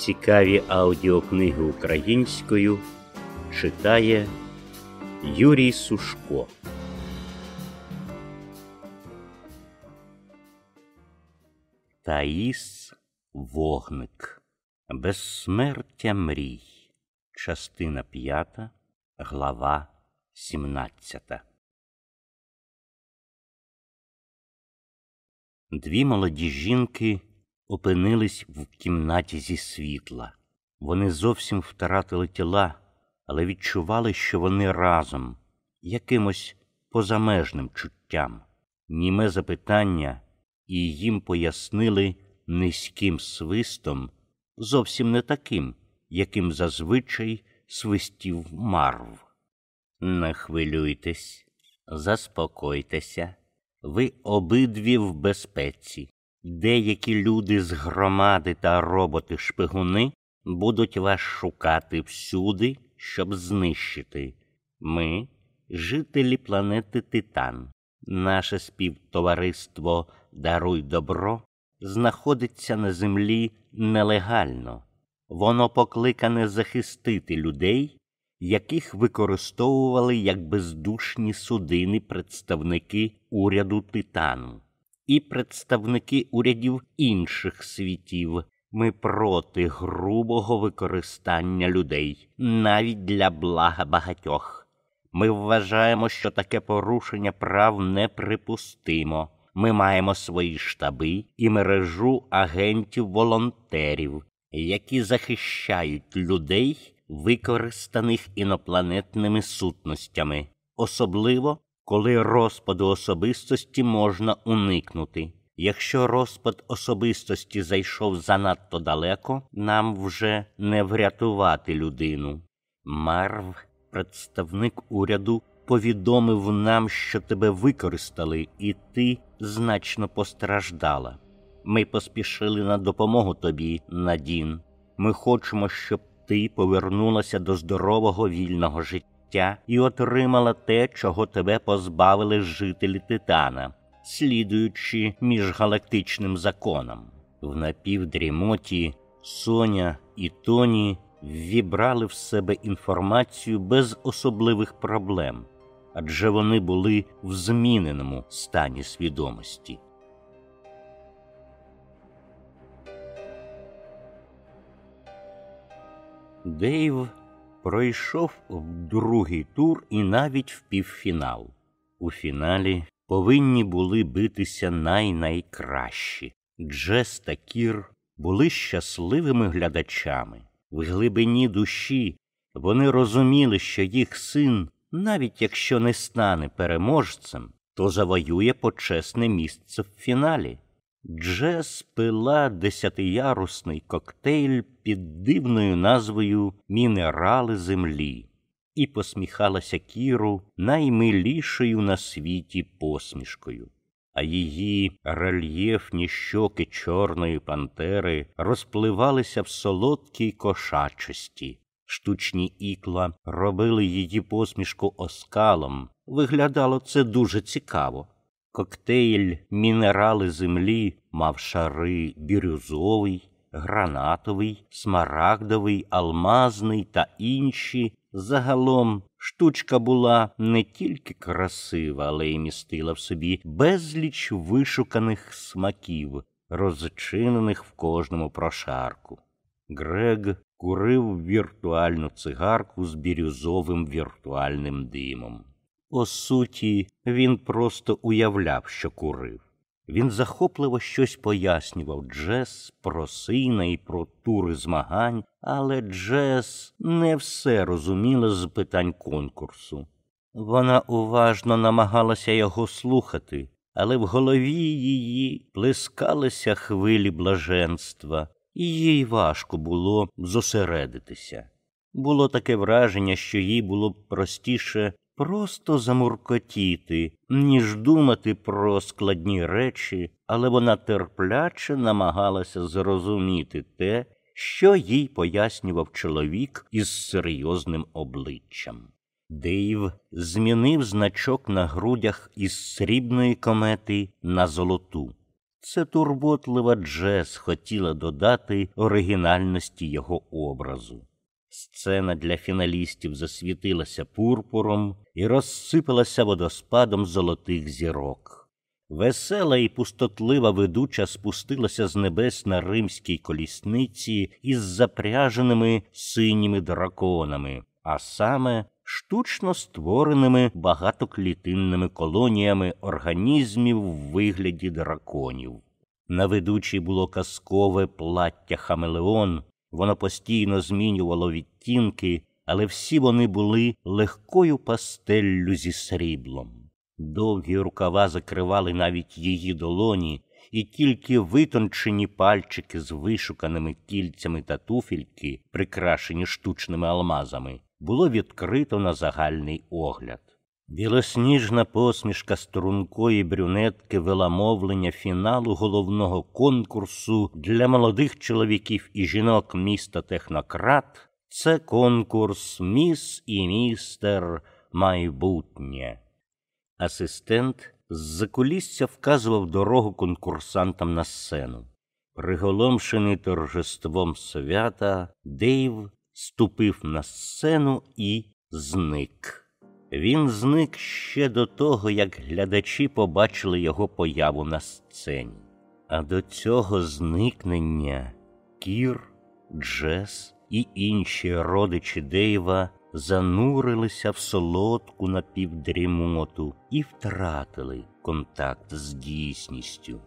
Цікаві аудіокниги українською читає Юрій Сушко. Таїс Вогник. Безсмертя мрій. Частина п'ята, глава сімнадцята. Дві молоді жінки опинились в кімнаті зі світла. Вони зовсім втратили тіла, але відчували, що вони разом, якимось позамежним чуттям. Німе запитання, і їм пояснили низьким свистом, зовсім не таким, яким зазвичай свистів марв. Не хвилюйтесь, заспокойтеся, ви обидві в безпеці. Деякі люди з громади та роботи-шпигуни будуть вас шукати всюди, щоб знищити. Ми, жителі планети Титан, наше співтовариство Даруй добро знаходиться на землі нелегально. Воно покликане захистити людей, яких використовували як бездушні судини представники уряду Титану і представники урядів інших світів. Ми проти грубого використання людей, навіть для блага багатьох. Ми вважаємо, що таке порушення прав неприпустимо. Ми маємо свої штаби і мережу агентів-волонтерів, які захищають людей, використаних інопланетними сутностями, особливо коли розпаду особистості можна уникнути. Якщо розпад особистості зайшов занадто далеко, нам вже не врятувати людину. Марв, представник уряду, повідомив нам, що тебе використали, і ти значно постраждала. Ми поспішили на допомогу тобі, Надін. Ми хочемо, щоб ти повернулася до здорового вільного життя і отримала те, чого тебе позбавили жителі Титана, слідуючи міжгалактичним законам. В напівдрімоті Соня і Тоні ввібрали в себе інформацію без особливих проблем, адже вони були в зміненому стані свідомості. Дейв пройшов в другий тур і навіть в півфінал. У фіналі повинні були битися най-найкращі. Джес та Кір були щасливими глядачами. В глибині душі вони розуміли, що їх син, навіть якщо не стане переможцем, то завоює почесне місце в фіналі. Джес пила десятиярусний коктейль під дивною назвою Мінерали землі і посміхалася Кіру наймилішою на світі посмішкою, а її рельєфні щоки чорної пантери розпливалися в солодкій кошачості. Штучні ікла робили її посмішку оскалом. Виглядало це дуже цікаво. Коктейль мінерали землі мав шари бірюзовий, гранатовий, смарагдовий, алмазний та інші. Загалом штучка була не тільки красива, але й містила в собі безліч вишуканих смаків, розчинених в кожному прошарку. Грег курив віртуальну цигарку з бірюзовим віртуальним димом. По суті, він просто уявляв, що курив. Він захопливо щось пояснював Джес про сина і про тури змагань, але Джес не все розуміла з питань конкурсу. Вона уважно намагалася його слухати, але в голові її плескалися хвилі блаженства, і їй важко було зосередитися. Було таке враження, що їй було б простіше просто замуркотіти, ніж думати про складні речі, але вона терпляче намагалася зрозуміти те, що їй пояснював чоловік із серйозним обличчям. Дейв змінив значок на грудях із срібної комети на золоту. Це турботлива Джес хотіла додати оригінальності його образу. Сцена для фіналістів засвітилася пурпуром і розсипалася водоспадом золотих зірок. Весела і пустотлива ведуча спустилася з небес на римській колісниці із запряженими синіми драконами, а саме штучно створеними багатоклітинними колоніями організмів в вигляді драконів. На ведучій було казкове плаття Хамелеон, воно постійно змінювало відтінки, але всі вони були легкою пастеллю зі сріблом. Довгі рукава закривали навіть її долоні, і тільки витончені пальчики з вишуканими кільцями та туфельки, прикрашені штучними алмазами, було відкрито на загальний огляд. Білосніжна посмішка стрункої брюнетки вела мовлення фіналу головного конкурсу для молодих чоловіків і жінок міста Технократ. Це конкурс Міс і містер майбутнє. Асистент з-за кулісся вказував дорогу конкурсантам на сцену. Приголомшений торжеством свята, Дейв ступив на сцену і зник. Він зник ще до того, як глядачі побачили його появу на сцені. А до цього зникнення Кір, Джес і інші родичі Дейва занурилися в солодку напівдрімоту і втратили контакт з дійсністю.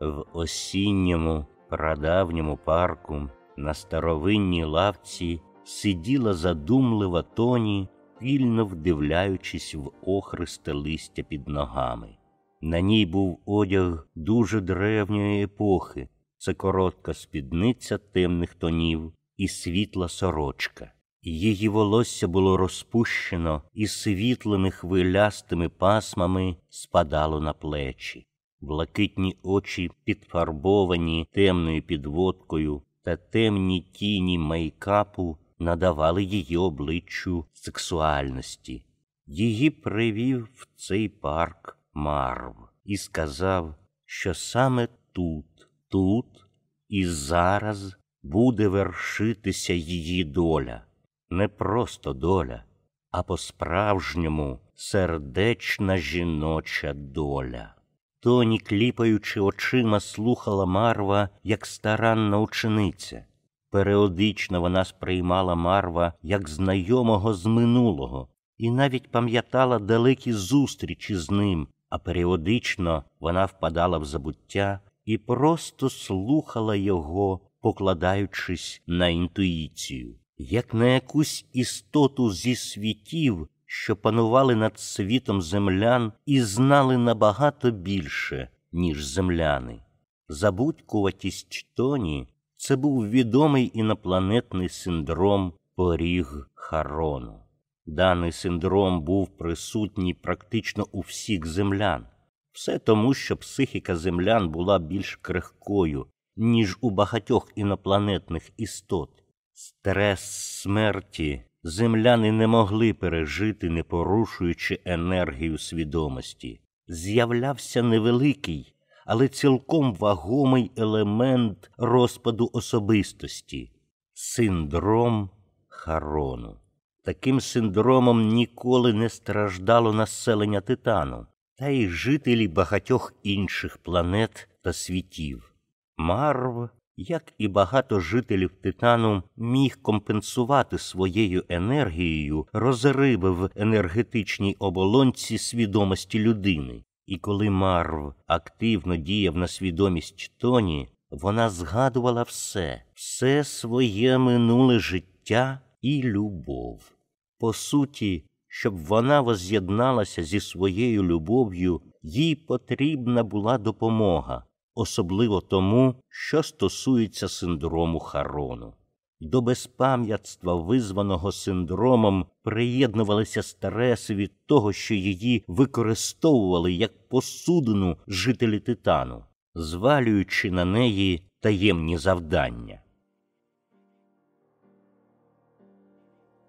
В осінньому прадавньому парку на старовинній лавці сиділа задумлива тоні, пільно вдивляючись в охристе листя під ногами. На ній був одяг дуже древньої епохи, це коротка спідниця темних тонів і світла сорочка. Її волосся було розпущено і світлими хвилястими пасмами спадало на плечі. Блакитні очі, підфарбовані темною підводкою та темні тіні мейкапу надавали її обличчю сексуальності. Її привів в цей парк Марв і сказав, що саме тут тут і зараз буде вершитися її доля, не просто доля, а по-справжньому сердечна жіноча доля. Тоні, кліпаючи очима, слухала Марва, як старанна учениця. Періодично вона сприймала Марва як знайомого з минулого, і навіть пам'ятала далекі зустрічі з ним, а періодично вона впадала в забуття і просто слухала його, покладаючись на інтуїцію, як на якусь істоту зі світів, що панували над світом землян і знали набагато більше, ніж земляни. Забудькуватість Тоні це був відомий інопланетний синдром поріг Харону. Даний синдром був присутній практично у всіх землян. Все тому, що психіка землян була більш крихкою, ніж у багатьох інопланетних істот. Стрес смерті земляни не могли пережити, не порушуючи енергію свідомості. З'являвся невеликий, але цілком вагомий елемент розпаду особистості синдром Харону. Таким синдромом ніколи не страждало населення Титану та й жителі багатьох інших планет та світів. Марв, як і багато жителів Титану, міг компенсувати своєю енергією розриви в енергетичній оболонці свідомості людини. І коли Марв активно діяв на свідомість Тоні, вона згадувала все, все своє минуле життя і любов. По суті, щоб вона воз'єдналася зі своєю любов'ю, їй потрібна була допомога, особливо тому, що стосується синдрому Харону. До безпам'ятства, визваного синдромом, приєднувалися стреси від того, що її використовували як посудину жителі Титану, звалюючи на неї таємні завдання.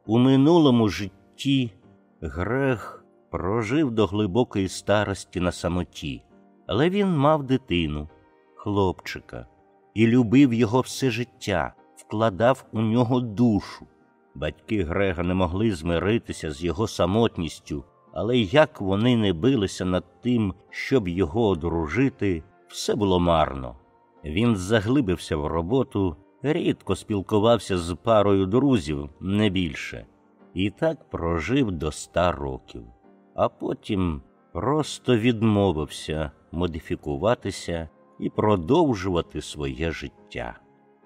У минулому житті Грег прожив до глибокої старості на самоті, але він мав дитину, хлопчика, і любив його все життя, вкладав у нього душу. Батьки Грега не могли змиритися з його самотністю, але як вони не билися над тим, щоб його одружити, все було марно. Він заглибився в роботу, рідко спілкувався з парою друзів не більше, і так прожив до ста років, а потім просто відмовився модифікуватися і продовжувати своє життя.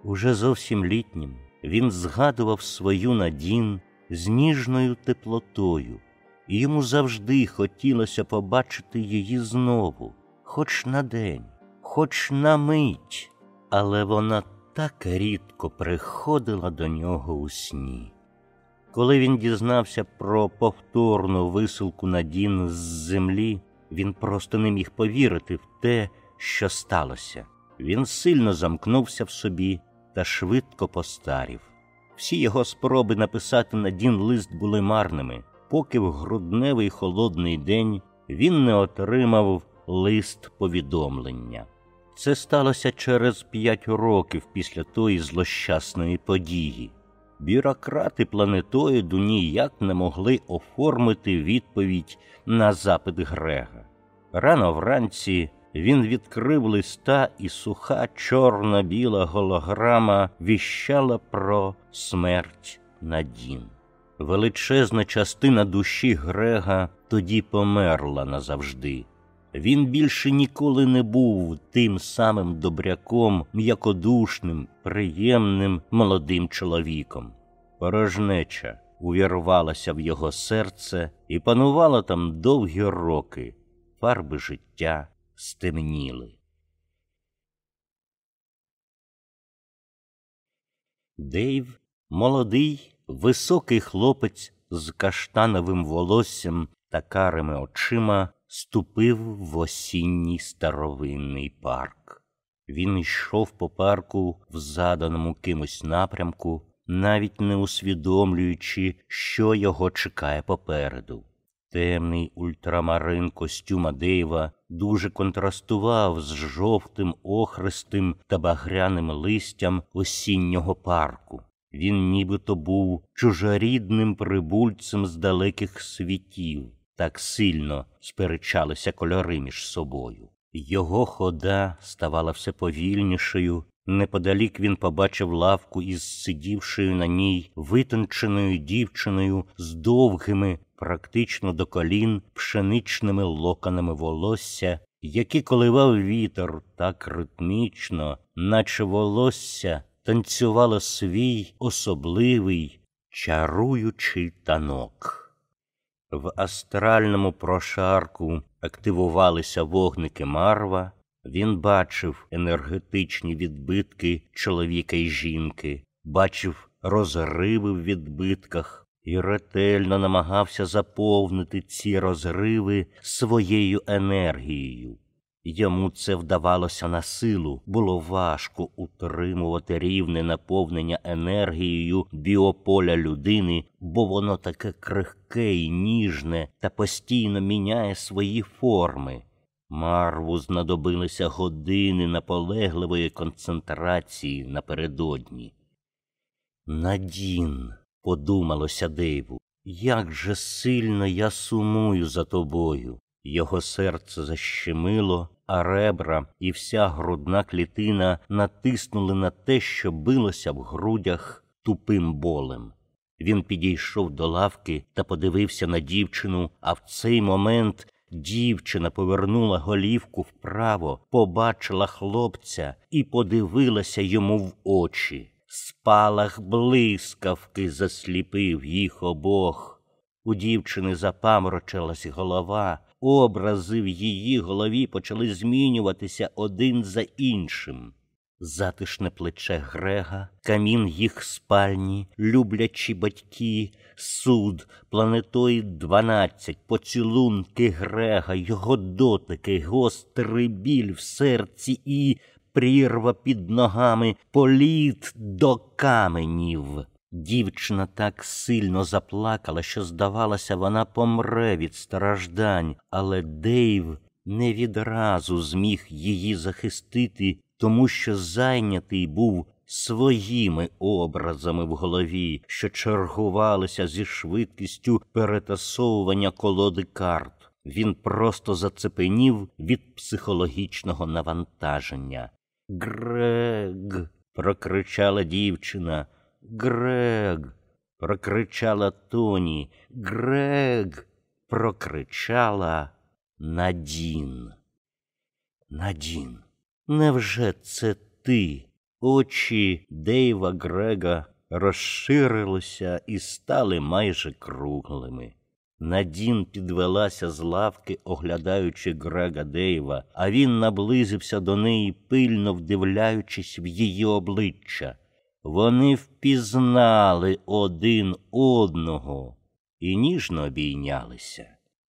Уже зовсім літнім він згадував свою надін з ніжною теплотою, і йому завжди хотілося побачити її знову, хоч на день, хоч на мить, але вона так рідко приходила до нього у сні. Коли він дізнався про повторну висилку Надін з землі, він просто не міг повірити в те, що сталося. Він сильно замкнувся в собі та швидко постарів. Всі його спроби написати Надін лист були марними, поки в грудневий холодний день він не отримав лист повідомлення. Це сталося через п'ять років після тої злощасної події. Бюрократи планетоїду ніяк не могли оформити відповідь на запит Грега. Рано вранці він відкрив листа, і суха чорно-біла голограма віщала про смерть Надін. Величезна частина душі Грега тоді померла назавжди. Він більше ніколи не був тим самим добряком, м'якодушним, приємним молодим чоловіком. Порожнеча увірвалася в його серце і панувала там довгі роки, фарби життя стемніли. Дейв, молодий, високий хлопець з каштановим волоссям та карими очима, ступив в осінній старовинний парк. Він йшов по парку в заданому кимось напрямку, навіть не усвідомлюючи, що його чекає попереду. Темний ультрамарин костюма Дейва дуже контрастував з жовтим охристим та багряним листям осіннього парку. Він нібито був чужорідним прибульцем з далеких світів, так сильно сперечалися кольори між собою. Його хода ставала все повільнішою. Неподалік він побачив лавку із сидівшою на ній витонченою дівчиною з довгими, практично до колін, пшеничними локонами волосся, які коливав вітер так ритмічно, наче волосся танцювало свій особливий, чаруючий танок. В астральному прошарку активувалися вогники Марва. Він бачив енергетичні відбитки чоловіка і жінки, бачив розриви в відбитках і ретельно намагався заповнити ці розриви своєю енергією. Йому це вдавалося на силу, було важко утримувати рівне наповнення енергією біополя людини, бо воно таке крихке і ніжне та постійно міняє свої форми. Марву знадобилися години наполегливої концентрації напередодні. Надін, подумалося Дейву, як же сильно я сумую за тобою. Його серце защемило, а ребра і вся грудна клітина натиснули на те, що билося в грудях тупим болем. Він підійшов до лавки та подивився на дівчину, а в цей момент дівчина повернула голівку вправо, побачила хлопця і подивилася йому в очі. Спалах блискавки засліпив їх обох. У дівчини запаморочилась голова, образи в її голові почали змінюватися один за іншим. Затишне плече Грега, камін їх спальні, люблячі батьки, суд, планетоїд 12, поцілунки Грега, його дотики, гострий біль в серці і прірва під ногами, політ до каменів. Дівчина так сильно заплакала, що, здавалося, вона помре від страждань, але Дейв не відразу зміг її захистити, тому що зайнятий був своїми образами в голові, що чергувалися зі швидкістю перетасовування колоди карт. Він просто зацепенів від психологічного навантаження. Грег. прокричала дівчина. Грег. прокричала Тоні. Грег. прокричала Надін. Надін, невже це ти? Очі Дейва Грега розширилися і стали майже круглими. Надін підвелася з лавки, оглядаючи Грега Дейва, а він наблизився до неї, пильно вдивляючись в її обличчя. Вони впізнали один одного і ніжно обійнялися.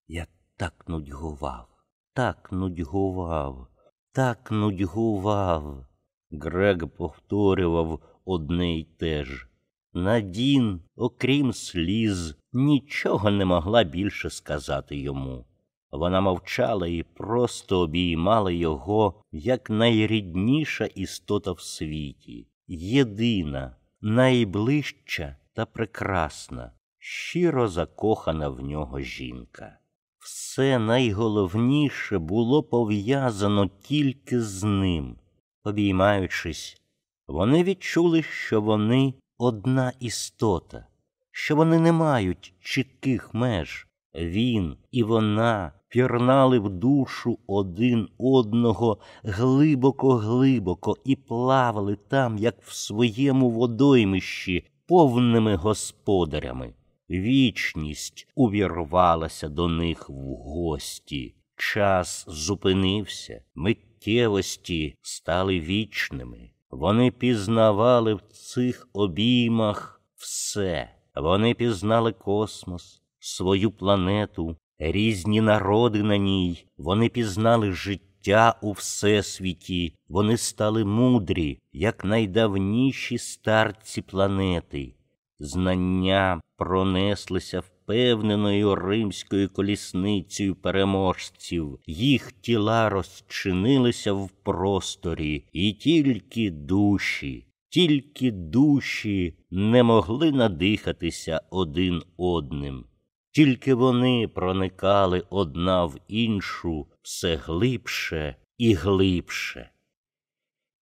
Я так нудьгував, так нудьгував, так нудьгував. Грег повторював одне й те ж. Надін, окрім сліз, нічого не могла більше сказати йому. Вона мовчала і просто обіймала його як найрідніша істота в світі, єдина, найближча та прекрасна, щиро закохана в нього жінка. Все найголовніше було пов'язано тільки з ним. Обіймаючись, вони відчули, що вони одна істота, що вони не мають чітких меж. Він і вона пірнали в душу один одного глибоко, глибоко і плавали там, як в своєму водоймищі, повними господарями. Вічність увірвалася до них в гості. Час зупинився, миттєвості стали вічними. Вони пізнавали в цих обіймах все. Вони пізнали космос, свою планету, різні народи на ній. Вони пізнали життя у всесвіті. Вони стали мудрі, як найдавніші старці планети. Знання пронеслися впевненою римською колісницею переможців, їх тіла розчинилися в просторі, і тільки душі, тільки душі не могли надихатися один одним. Тільки вони проникали одна в іншу все глибше і глибше.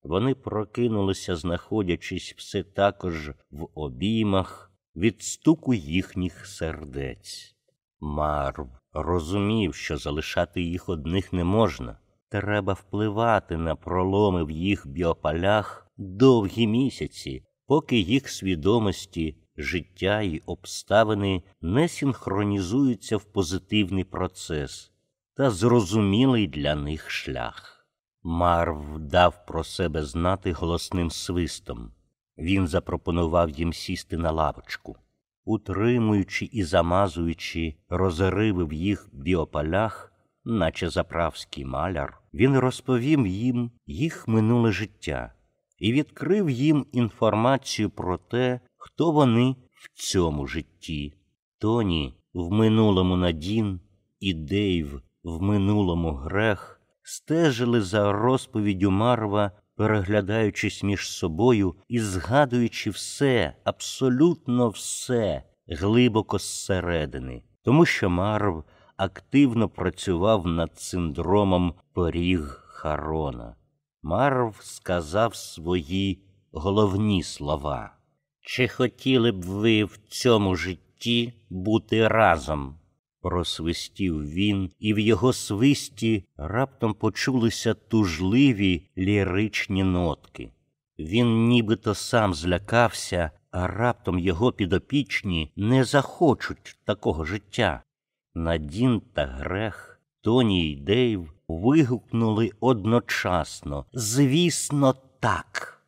Вони прокинулися, знаходячись все також в обіймах від стуку їхніх сердець. Марв розумів, що залишати їх одних не можна. Треба впливати на проломи в їх біопалях довгі місяці, поки їх свідомості, життя і обставини не синхронізуються в позитивний процес та зрозумілий для них шлях. Марв дав про себе знати голосним свистом. Він запропонував їм сісти на лавочку. Утримуючи і замазуючи розриви в їх біопалях, наче заправський маляр, він розповів їм їх минуле життя і відкрив їм інформацію про те, хто вони в цьому житті. Тоні в минулому Надін і Дейв в минулому грех стежили за розповіддю Марва, переглядаючись між собою і згадуючи все, абсолютно все глибоко зсередини, тому що Марв активно працював над синдромом поріг Харона. Марв сказав свої головні слова. Чи хотіли б ви в цьому житті бути разом? Просвистів він, і в його свисті раптом почулися тужливі ліричні нотки. Він нібито сам злякався, а раптом його підопічні не захочуть такого життя. Надін та Грех, Тоні й Дейв вигукнули одночасно Звісно, так.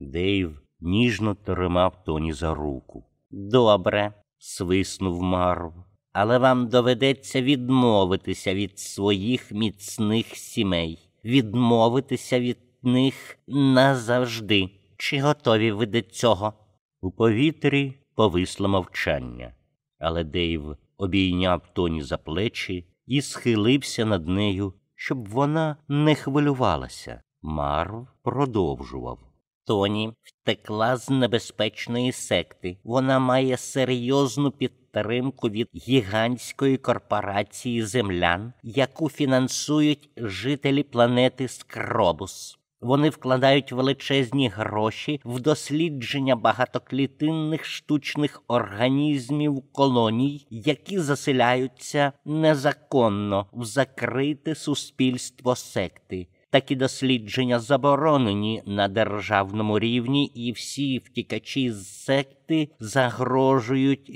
Дейв ніжно тримав Тоні за руку. Добре, свиснув Марв але вам доведеться відмовитися від своїх міцних сімей, відмовитися від них назавжди. Чи готові ви до цього? У повітрі повисло мовчання, але Дейв обійняв Тоні за плечі і схилився над нею, щоб вона не хвилювалася. Марв продовжував. Тоні втекла з небезпечної секти. Вона має серйозну підтримку від гігантської корпорації землян, яку фінансують жителі планети Скробус. Вони вкладають величезні гроші в дослідження багатоклітинних штучних організмів колоній, які заселяються незаконно в закрите суспільство секти. Такі дослідження заборонені на державному рівні, і всі втікачі з секти загрожують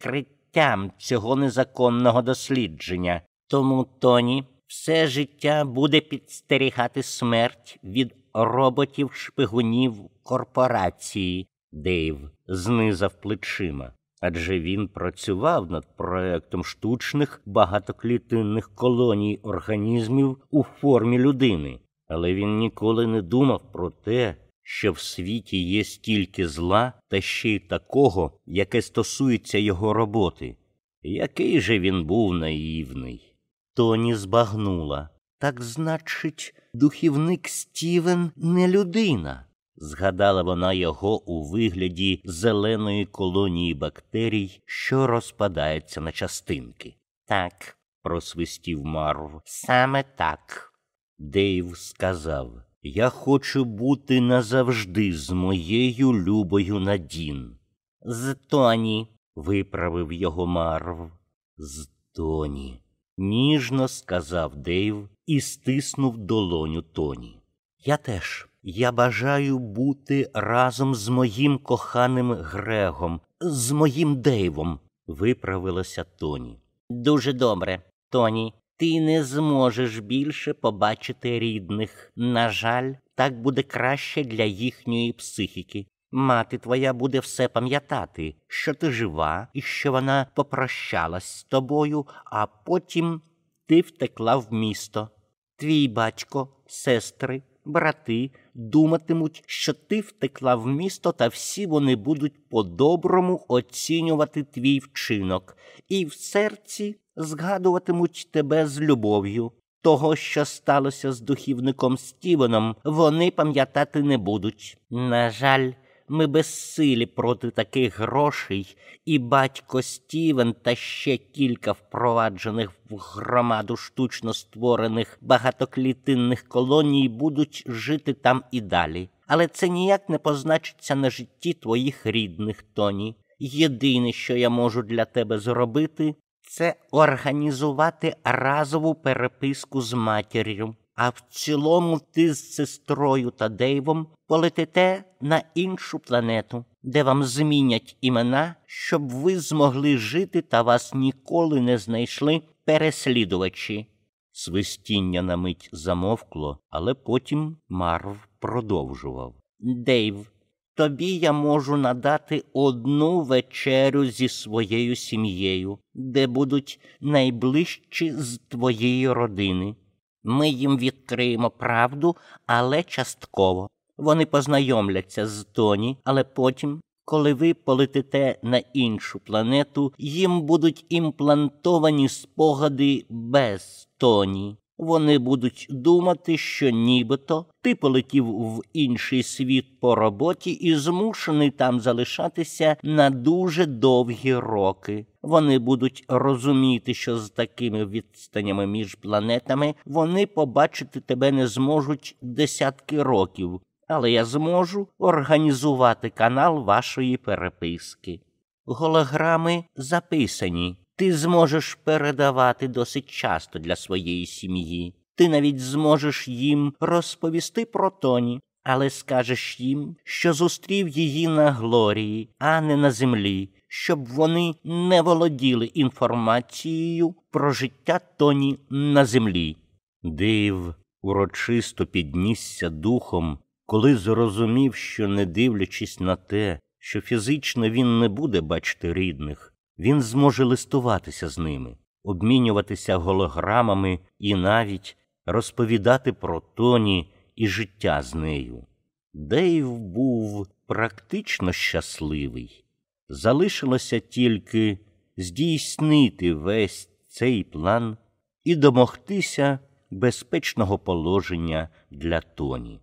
відкриттям цього незаконного дослідження. Тому Тоні все життя буде підстерігати смерть від роботів шпигунів корпорації. Дейв знизав плечима. Адже він працював над проектом штучних багатоклітинних колоній організмів у формі людини, але він ніколи не думав про те, що в світі є стільки зла та ще й такого, яке стосується його роботи. Який же він був наївний. Тоні збагнула. Так, значить, духівник Стівен не людина. Згадала вона його у вигляді зеленої колонії бактерій, що розпадається на частинки. Так, просвистів Марв, саме так. Дейв сказав Я хочу бути назавжди з моєю любою Надін. З Тоні, виправив його Марв. З Тоні. Ніжно сказав Дейв і стиснув долоню Тоні. Я теж. Я бажаю бути разом з моїм коханим Грегом, з моїм Дейвом, виправилася Тоні. Дуже добре, Тоні. Ти не зможеш більше побачити рідних. На жаль, так буде краще для їхньої психіки. Мати твоя буде все пам'ятати, що ти жива і що вона попрощалась з тобою, а потім ти втекла в місто. Твій батько, сестри, брати думатимуть, що ти втекла в місто, та всі вони будуть по-доброму оцінювати твій вчинок, і в серці згадуватимуть тебе з любов'ю. Того, що сталося з духівником Стівеном, вони пам'ятати не будуть. На жаль, ми безсилі проти таких грошей, і батько Стівен та ще кілька впроваджених в громаду штучно створених багатоклітинних колоній будуть жити там і далі. Але це ніяк не позначиться на житті твоїх рідних, Тоні. Єдине, що я можу для тебе зробити, це організувати разову переписку з матір'ю. А в цілому ти з сестрою та Дейвом полетите на іншу планету, де вам змінять імена, щоб ви змогли жити та вас ніколи не знайшли переслідувачі. Свистіння на мить замовкло, але потім Марв продовжував. Дейв, тобі я можу надати одну вечерю зі своєю сім'єю, де будуть найближчі з твоєї родини. Ми їм відкриємо правду, але частково. Вони познайомляться з Тоні, але потім, коли ви полетите на іншу планету, їм будуть імплантовані спогади без Тоні. Вони будуть думати, що нібито ти полетів в інший світ по роботі і змушений там залишатися на дуже довгі роки. Вони будуть розуміти, що з такими відстанями між планетами вони побачити тебе не зможуть десятки років, але я зможу організувати канал вашої переписки. Голограми записані. Ти зможеш передавати досить часто для своєї сім'ї. Ти навіть зможеш їм розповісти про Тоні, але скажеш їм, що зустрів її на Глорії, а не на землі, щоб вони не володіли інформацією про життя Тоні на землі. Див урочисто піднісся духом, коли зрозумів, що, не дивлячись на те, що фізично він не буде бачити рідних, він зможе листуватися з ними, обмінюватися голограмами і навіть розповідати про тоні і життя з нею. Дейв був практично щасливий. Залишилося тільки здійснити весь цей план і домогтися безпечного положення для Тоні.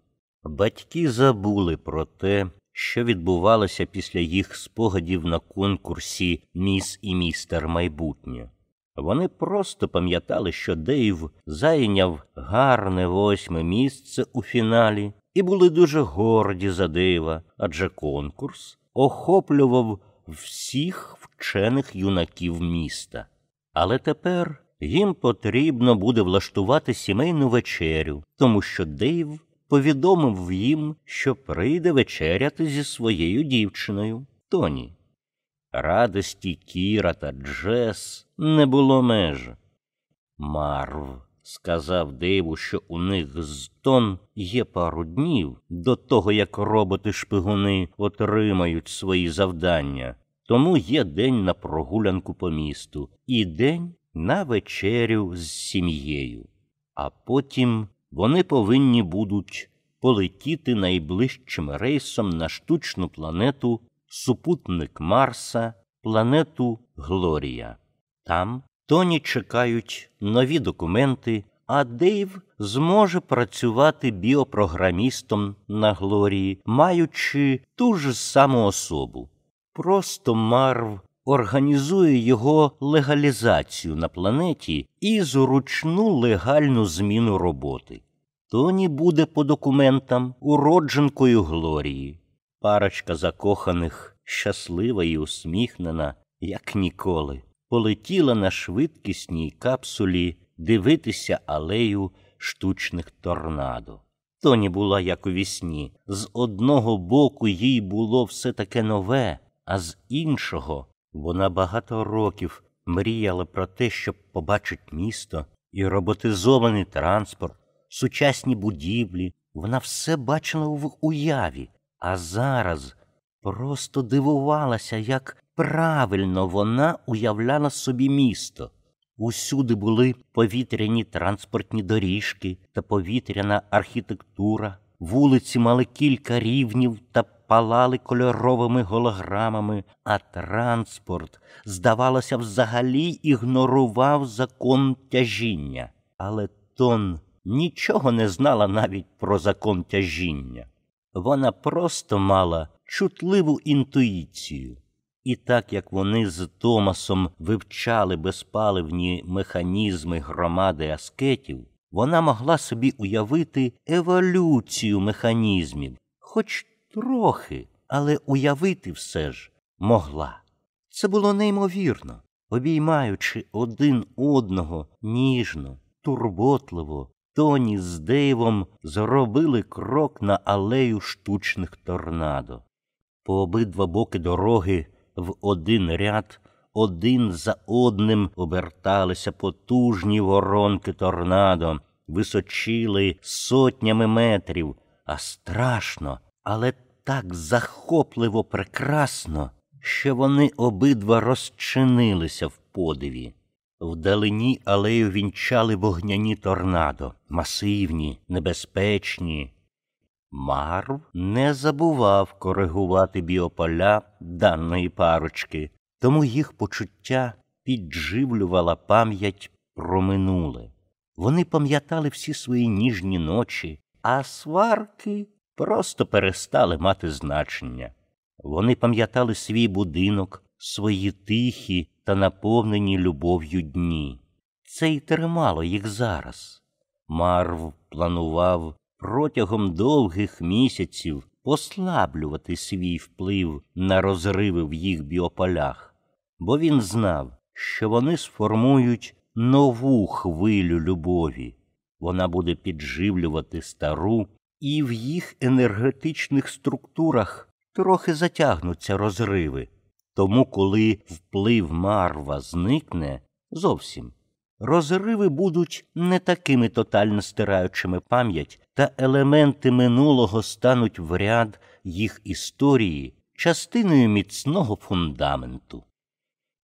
Батьки забули про те, що відбувалося після їх спогадів на конкурсі Міс і містер майбутнє. Вони просто пам'ятали, що Дейв зайняв гарне восьме місце у фіналі і були дуже горді за Дейва, адже конкурс охоплював всіх вчених юнаків міста. Але тепер їм потрібно буде влаштувати сімейну вечерю, тому що Дейв повідомив їм, що прийде вечеряти зі своєю дівчиною Тоні. Радості Кіра та Джес не було меж. Марв сказав Дейву, що у них з Тон є пару днів до того, як роботи-шпигуни отримають свої завдання. Тому є день на прогулянку по місту і день на вечерю з сім'єю. А потім вони повинні будуть полетіти найближчим рейсом на штучну планету, супутник Марса, планету Глорія. Там Тоні чекають нові документи, а Дейв зможе працювати біопрограмістом на Глорії, маючи ту ж саму особу. Просто Марв організує його легалізацію на планеті і зручну легальну зміну роботи. Тоні буде по документам уродженкою Глорії. Парочка закоханих, щаслива і усміхнена, як ніколи, полетіла на швидкісній капсулі дивитися алею штучних торнадо. Тоні була як у вісні. З одного боку їй було все таке нове, а з іншого вона багато років мріяла про те, щоб побачить місто і роботизований транспорт, сучасні будівлі. Вона все бачила в уяві, а зараз просто дивувалася, як правильно вона уявляла собі місто. Усюди були повітряні транспортні доріжки та повітряна архітектура, вулиці мали кілька рівнів та палали кольоровими голограмами, а транспорт, здавалося, взагалі ігнорував закон тяжіння. Але Тон нічого не знала навіть про закон тяжіння. Вона просто мала чутливу інтуїцію. І так як вони з Томасом вивчали безпаливні механізми громади аскетів, вона могла собі уявити еволюцію механізмів, хоч трохи, але уявити все ж могла. Це було неймовірно, обіймаючи один одного ніжно, турботливо, Тоні з Дейвом зробили крок на алею штучних торнадо. По обидва боки дороги в один ряд один за одним оберталися потужні воронки торнадо, височили сотнями метрів, а страшно, але так захопливо прекрасно, що вони обидва розчинилися в подиві. Вдалині алею вінчали вогняні торнадо, масивні, небезпечні. Марв не забував коригувати біополя даної парочки, тому їх почуття підживлювала пам'ять про минуле. Вони пам'ятали всі свої ніжні ночі, а сварки просто перестали мати значення. Вони пам'ятали свій будинок, свої тихі та наповнені любов'ю дні. Це й тримало їх зараз. Марв планував протягом довгих місяців послаблювати свій вплив на розриви в їх біополях, бо він знав, що вони сформують нову хвилю любові. Вона буде підживлювати стару, і в їх енергетичних структурах трохи затягнуться розриви. Тому, коли вплив марва зникне зовсім, розриви будуть не такими тотально стираючими пам'ять, та елементи минулого стануть в ряд їх історії частиною міцного фундаменту.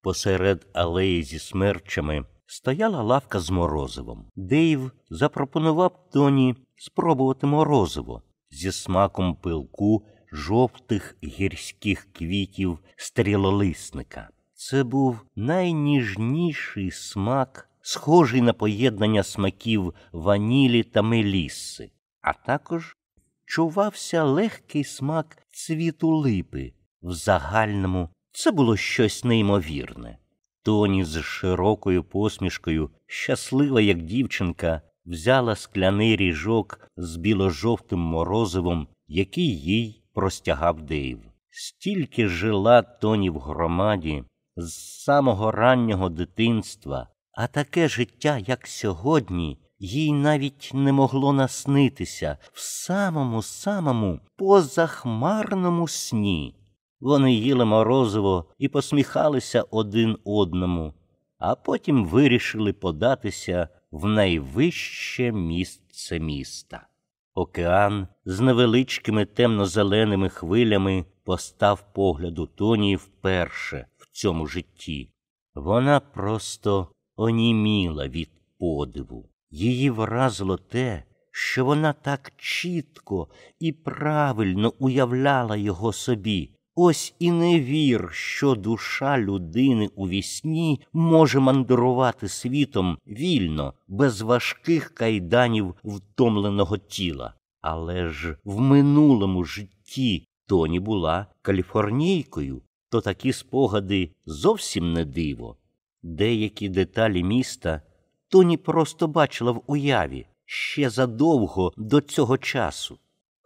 Посеред алеї зі смерчами стояла лавка з морозивом. Дейв запропонував Тоні спробувати морозиво, зі смаком пилку жовтих гірських квітів стрілолисника. Це був найніжніший смак, схожий на поєднання смаків ванілі та мелісси, а також чувався легкий смак цвіту липи. В загальному це було щось неймовірне. Тоні з широкою посмішкою, щаслива, як дівчинка, взяла скляний ріжок з біло-жовтим морозивом, який їй простягав Дейв. Стільки жила Тоні в громаді з самого раннього дитинства, а таке життя, як сьогодні, їй навіть не могло наснитися в самому самому позахмарному сні. Вони їли морозиво і посміхалися один одному, а потім вирішили податися в найвище місце міста. Океан з невеличкими темно-зеленими хвилями постав погляду Тоні вперше в цьому житті. Вона просто оніміла від подиву. Її вразило те, що вона так чітко і правильно уявляла його собі. Ось і не вір, що душа людини у вісні може мандрувати світом вільно, без важких кайданів втомленого тіла. Але ж в минулому житті Тоні була каліфорнійкою, то такі спогади зовсім не диво. Деякі деталі міста Тоні просто бачила в уяві ще задовго до цього часу.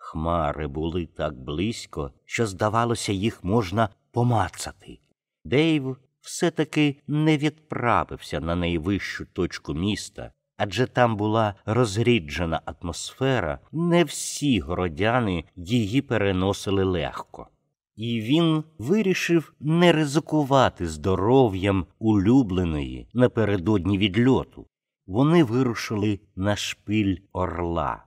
Хмари були так близько, що, здавалося, їх можна помацати. Дейв все таки не відправився на найвищу точку міста, адже там була розріджена атмосфера, не всі городяни її переносили легко. І він вирішив не ризикувати здоров'ям улюбленої напередодні відльоту. Вони вирушили на шпиль орла.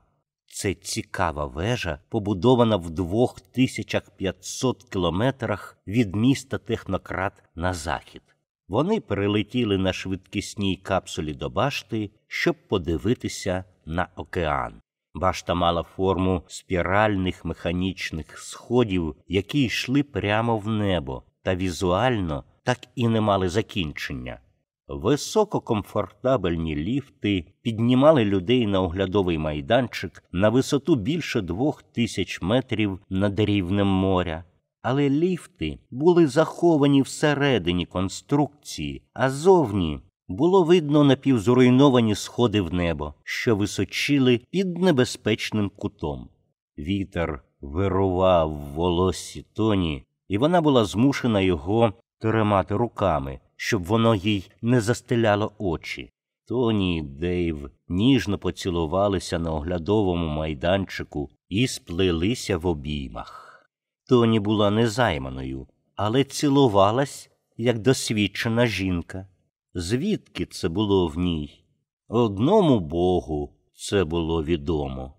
Це цікава вежа, побудована в 2500 кілометрах від міста Технократ на захід. Вони прилетіли на швидкісній капсулі до башти, щоб подивитися на океан. Башта мала форму спіральних механічних сходів, які йшли прямо в небо, та візуально так і не мали закінчення. Висококомфортабельні ліфти піднімали людей на оглядовий майданчик на висоту більше двох тисяч метрів над рівнем моря. Але ліфти були заховані всередині конструкції, а зовні було видно напівзруйновані сходи в небо, що височили під небезпечним кутом. Вітер вирував в тоні, і вона була змушена його тримати руками щоб воно їй не застеляло очі. Тоні і Дейв ніжно поцілувалися на оглядовому майданчику і сплелися в обіймах. Тоні була незайманою, але цілувалась, як досвідчена жінка. Звідки це було в ній? Одному богу це було відомо.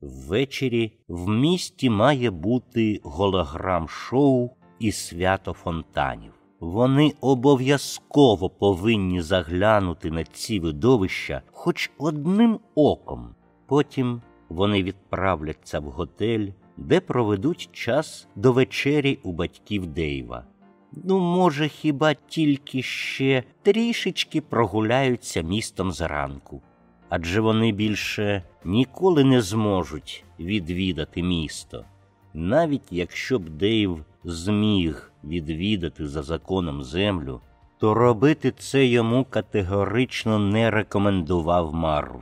Ввечері в місті має бути голограм шоу і свято фонтанів. Вони обов'язково повинні заглянути на ці видовища хоч одним оком. Потім вони відправляться в готель, де проведуть час до вечері у батьків Дейва. Ну, може, хіба тільки ще трішечки прогуляються містом зранку, адже вони більше ніколи не зможуть відвідати місто, навіть якщо б Дейв зміг відвідати за законом землю, то робити це йому категорично не рекомендував Марв,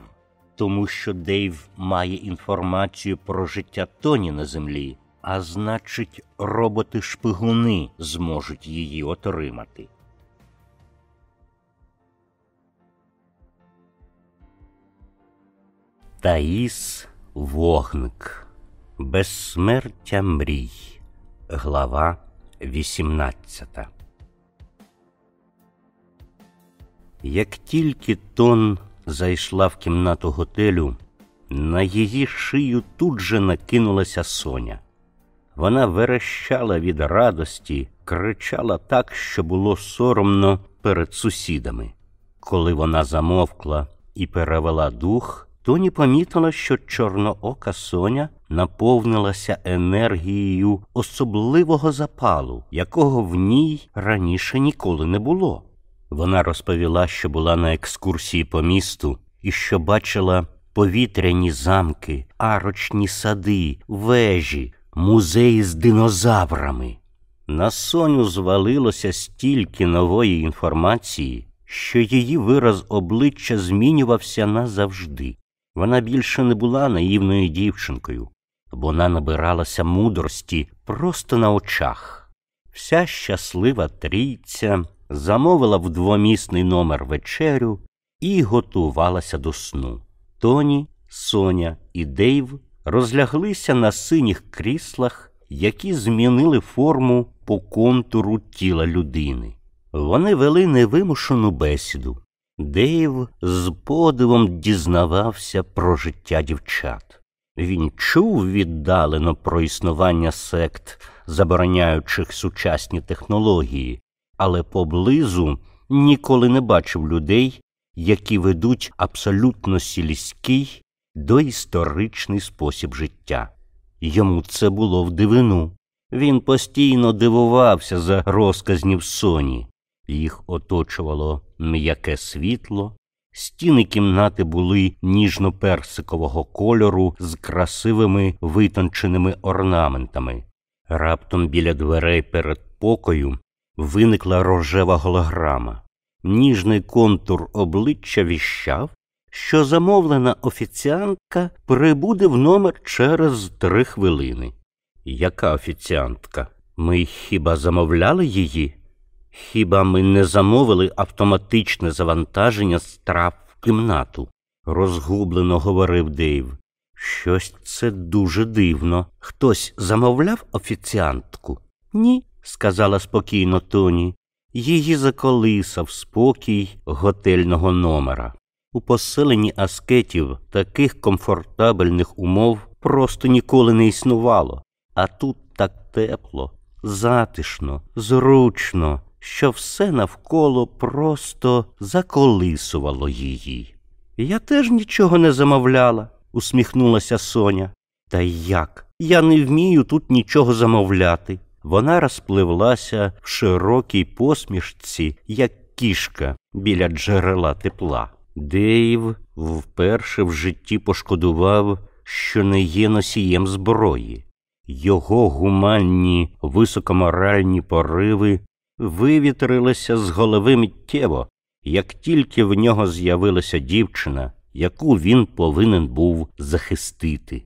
тому що Дейв має інформацію про життя Тоні на землі, а значить, роботи шпигуни зможуть її отримати. Таїс Вогник Безсмертя мрій. Глава 18 Як тільки Тон зайшла в кімнату готелю, на її шию тут же накинулася Соня. Вона верещала від радості, кричала так, що було соромно перед сусідами. Коли вона замовкла і перевела дух, Тоні помітила, що чорноока соня наповнилася енергією особливого запалу, якого в ній раніше ніколи не було. Вона розповіла, що була на екскурсії по місту і що бачила повітряні замки, арочні сади, вежі, музеї з динозаврами. На соню звалилося стільки нової інформації, що її вираз обличчя змінювався назавжди. Вона більше не була наївною дівчинкою, вона набиралася мудрості просто на очах. Вся щаслива трійця замовила в двомісний номер вечерю і готувалася до сну. Тоні, Соня і Дейв розляглися на синіх кріслах, які змінили форму по контуру тіла людини. Вони вели невимушену бесіду. Дейв з подивом дізнавався про життя дівчат. Він чув віддалено про існування сект, забороняючих сучасні технології, але поблизу ніколи не бачив людей, які ведуть абсолютно сільський доісторичний спосіб життя. Йому це було в дивину. Він постійно дивувався за розказнів соні. Їх оточувало м'яке світло, стіни кімнати були ніжно-персикового кольору з красивими витонченими орнаментами. Раптом біля дверей перед покою виникла рожева голограма. Ніжний контур обличчя віщав, що замовлена офіціантка прибуде в номер через три хвилини. Яка офіціантка? Ми хіба замовляли її? Хіба ми не замовили автоматичне завантаження страв в кімнату? розгублено говорив Дейв. Щось це дуже дивно. Хтось замовляв офіціантку? Ні, сказала спокійно Тоні. Її заколисав спокій готельного номера. У поселенні аскетів таких комфортабельних умов просто ніколи не існувало, а тут так тепло, затишно, зручно, що все навколо просто заколисувало її. Я теж нічого не замовляла, усміхнулася Соня. Та як? Я не вмію тут нічого замовляти. Вона розпливлася в широкій посмішці, як кішка біля джерела тепла. Дейв вперше в житті пошкодував, що не є носієм зброї. Його гуманні високоморальні пориви вивітрилися з голови миттєво, як тільки в нього з'явилася дівчина, яку він повинен був захистити.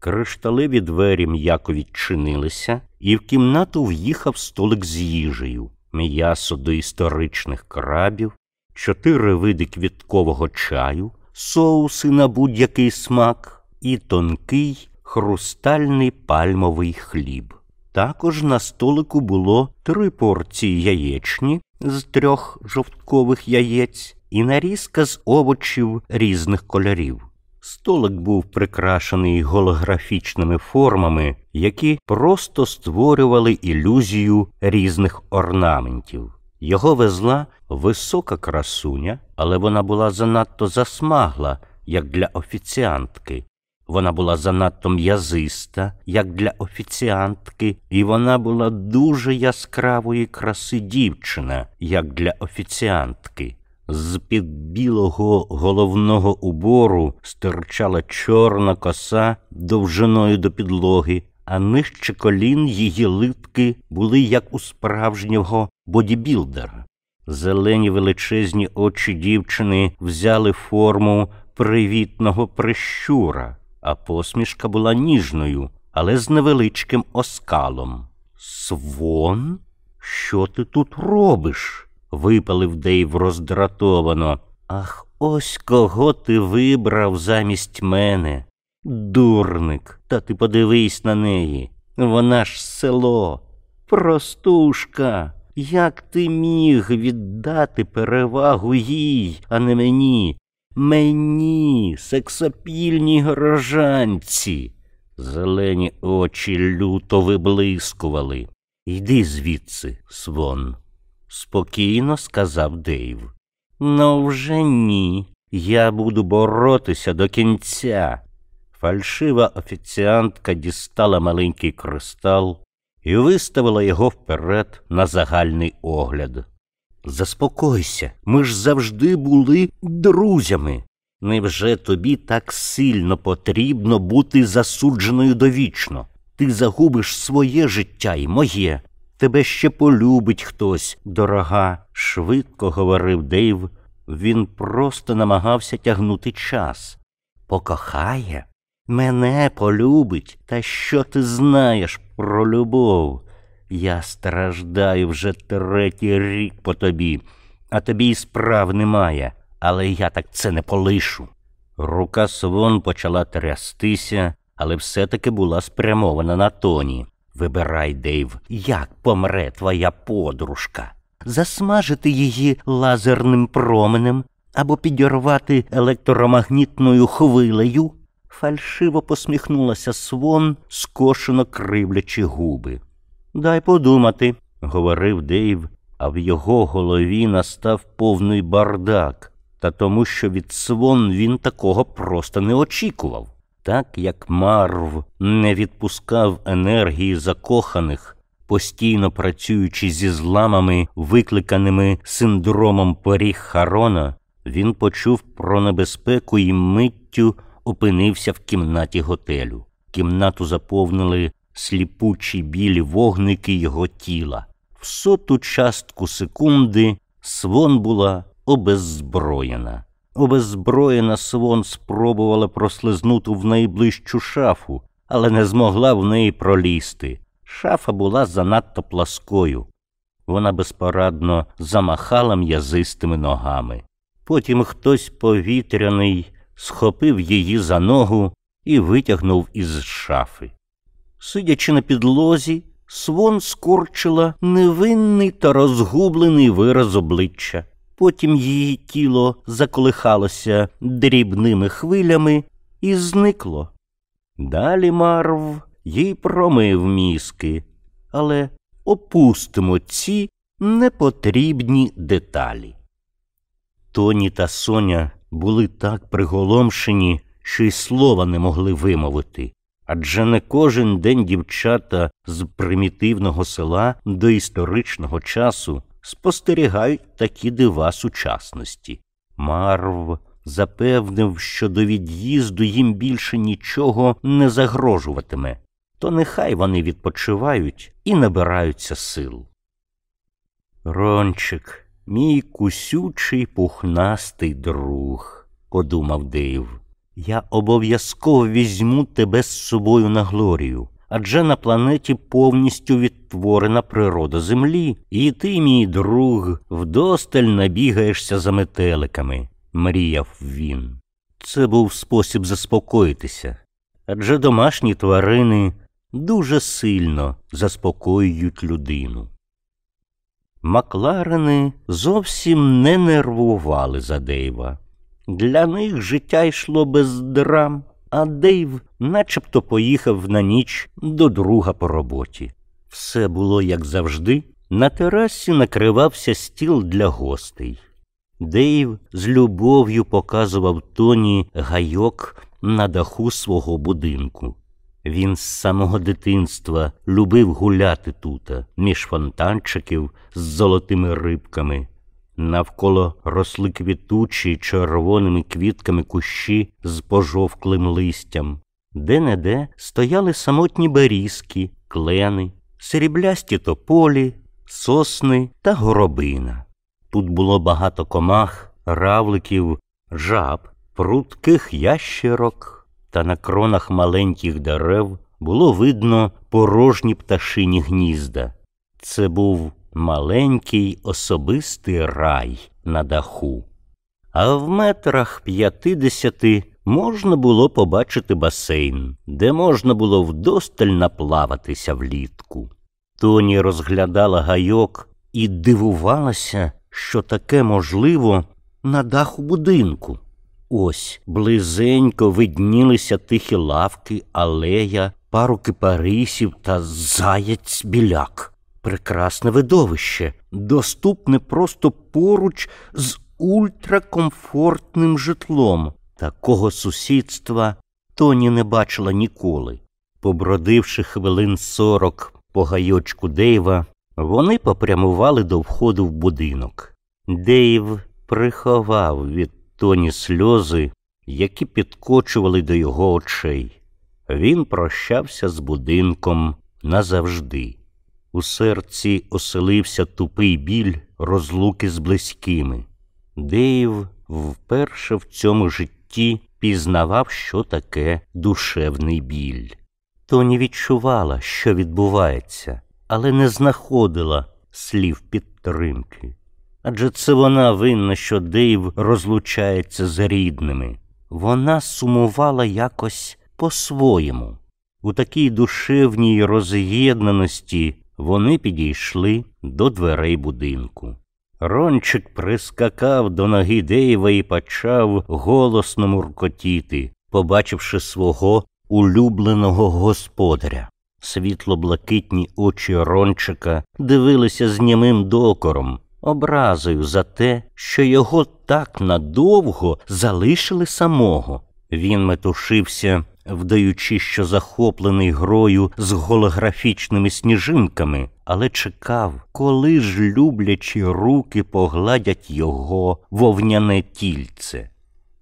Кришталеві двері м'яко відчинилися, і в кімнату в'їхав столик з їжею, м'ясо до історичних крабів, чотири види квіткового чаю, соуси на будь-який смак і тонкий хрустальний пальмовий хліб. Також на столику було три порції яєчні з трьох жовткових яєць і нарізка з овочів різних кольорів. Столик був прикрашений голографічними формами, які просто створювали ілюзію різних орнаментів. Його везла висока красуня, але вона була занадто засмагла, як для офіціантки. Вона була занадто м'язиста, як для офіціантки, і вона була дуже яскравої краси дівчина, як для офіціантки. З під білого головного убору стирчала чорна коса довжиною до підлоги, а нижче колін її литки були як у справжнього бодібілдера. Зелені величезні очі дівчини взяли форму привітного прищура, а посмішка була ніжною, але з невеличким оскалом. Свон? Що ти тут робиш? випалив Дейв роздратовано. Ах, ось кого ти вибрав замість мене. Дурник, та ти подивись на неї. Вона ж село, простушка. Як ти міг віддати перевагу їй, а не мені? Мені, сексапільній горожанці. Зелені очі люто виблискували. Йди звідси, свон, спокійно сказав Дейв. Ну, вже ні. Я буду боротися до кінця. Фальшива офіціантка дістала маленький кристал і виставила його вперед на загальний огляд. Заспокойся, ми ж завжди були друзями. Невже тобі так сильно потрібно бути засудженою довічно? Ти загубиш своє життя і моє. Тебе ще полюбить хтось, дорога, швидко говорив Дейв. Він просто намагався тягнути час. Покохає, мене полюбить, та що ти знаєш про любов? Я страждаю вже третій рік по тобі, а тобі й справ немає, але я так це не полишу. Рука свон почала трястися, але все-таки була спрямована на тоні. Вибирай, Дейв, як помре твоя подружка, засмажити її лазерним променем або підірвати електромагнітною хвилею. Фальшиво посміхнулася свон, скошено кривлячи губи. Дай подумати, говорив Дейв, а в його голові настав повний бардак, та тому, що від свон він такого просто не очікував. Так як Марв не відпускав енергії закоханих, постійно працюючи зі зламами, викликаними синдромом поріг Харона, він почув про небезпеку і миттю опинився в кімнаті готелю. Кімнату заповнили сліпучі білі вогники його тіла. В соту частку секунди свон була обеззброєна. Обеззброєна свон спробувала прослизнути в найближчу шафу, але не змогла в неї пролізти. Шафа була занадто пласкою. Вона безпорадно замахала м'язистими ногами. Потім хтось повітряний схопив її за ногу і витягнув із шафи. Сидячи на підлозі, свон скорчила невинний та розгублений вираз обличчя. Потім її тіло заколихалося дрібними хвилями і зникло. Далі Марв їй промив мізки, але опустимо ці непотрібні деталі. Тоні та Соня були так приголомшені, що й слова не могли вимовити. Адже не кожен день дівчата з примітивного села до історичного часу спостерігають такі дива сучасності. Марв запевнив, що до від'їзду їм більше нічого не загрожуватиме, то нехай вони відпочивають і набираються сил. Рончик, мій кусючий пухнастий друг, подумав Дейв. Я обов'язково візьму тебе з собою на Глорію, адже на планеті повністю відтворена природа Землі, і ти, мій друг, вдосталь набігаєшся за метеликами, мріяв він. Це був спосіб заспокоїтися, адже домашні тварини дуже сильно заспокоюють людину. Макларени зовсім не нервували за Дейва. Для них життя йшло без драм, а Дейв начебто поїхав на ніч до друга по роботі. Все було, як завжди, на терасі накривався стіл для гостей. Дейв з любов'ю показував тоні гайок на даху свого будинку. Він з самого дитинства любив гуляти тута між фонтанчиків з золотими рибками. Навколо росли квітучі червоними квітками кущі з пожовклим листям, де не де стояли самотні берізки, клени, сріблясті тополі, сосни та горобина. Тут було багато комах, равликів, жаб, прутких ящерок, та на кронах маленьких дерев було видно порожні пташині гнізда. Це був маленький особистий рай на даху. А в метрах п'ятидесяти можна було побачити басейн, де можна було вдосталь наплаватися влітку. Тоні розглядала гайок і дивувалася, що таке можливо на даху будинку. Ось близенько виднілися тихі лавки, алея, пару кипарисів та заяць біляк. Прекрасне видовище, доступне просто поруч з ультракомфортним житлом. Такого сусідства Тоні не бачила ніколи. Побродивши хвилин сорок по гайочку Дейва, вони попрямували до входу в будинок. Дейв приховав від Тоні сльози, які підкочували до його очей. Він прощався з будинком назавжди. У серці оселився тупий біль розлуки з близькими. Дейв вперше в цьому житті пізнавав, що таке душевний біль. Тоні відчувала, що відбувається, але не знаходила слів підтримки. Адже це вона винна, що Дейв розлучається з рідними. Вона сумувала якось по-своєму. У такій душевній роз'єднаності вони підійшли до дверей будинку. Рончик прискакав до ноги Дейва і почав голосно муркотіти, побачивши свого улюбленого господаря. Світло-блакитні очі Рончика дивилися з німим докором, образою за те, що його так надовго залишили самого. Він метушився, вдаючи, що захоплений грою з голографічними сніжинками, але чекав, коли ж люблячі руки погладять його вовняне тільце.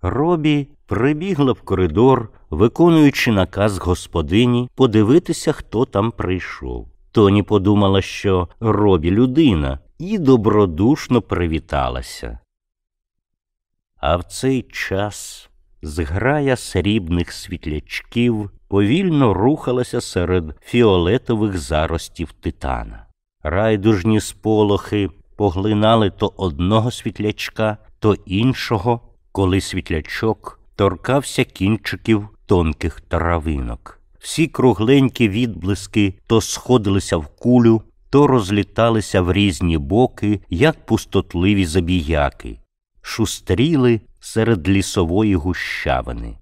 Робі прибігла в коридор, виконуючи наказ господині подивитися, хто там прийшов. Тоні подумала, що Робі людина, і добродушно привіталася. А в цей час зграя срібних світлячків повільно рухалася серед фіолетових заростів титана. Райдужні сполохи поглинали то одного світлячка, то іншого, коли світлячок торкався кінчиків тонких травинок. Всі кругленькі відблиски то сходилися в кулю, то розліталися в різні боки, як пустотливі забіяки, шустріли серед лісової гущавини.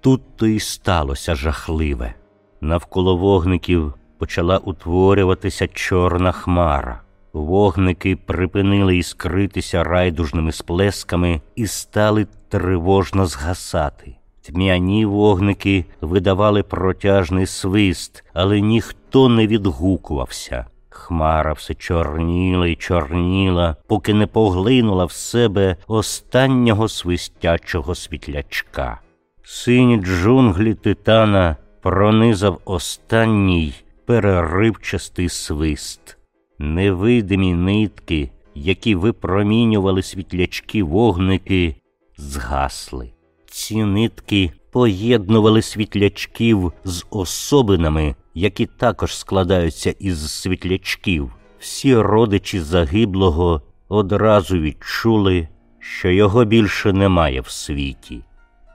Тут то й сталося жахливе. Навколо вогників почала утворюватися чорна хмара. Вогники припинили іскритися райдужними сплесками і стали тривожно згасати. Тьмяні вогники видавали протяжний свист, але ніхто не відгукувався. Хмара все чорніла і чорніла, поки не поглинула в себе останнього свистячого світлячка. Сині джунглі титана пронизав останній переривчастий свист. Невидимі нитки, які випромінювали світлячки вогники, згасли. Ці нитки поєднували світлячків з особинами, які також складаються із світлячків. Всі родичі загиблого одразу відчули, що його більше немає в світі.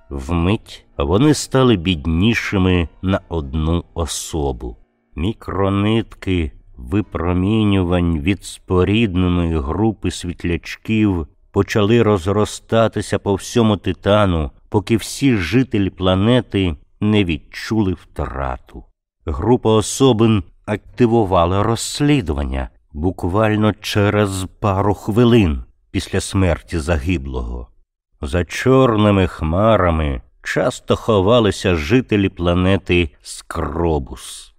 Вмить вони стали біднішими на одну особу. Мікронитки випромінювань від спорідненої групи світлячків почали розростатися по всьому титану, поки всі жителі планети не відчули втрату. Група особин активувала розслідування буквально через пару хвилин після смерті загиблого. За чорними хмарами часто ховалися жителі планети Скробус.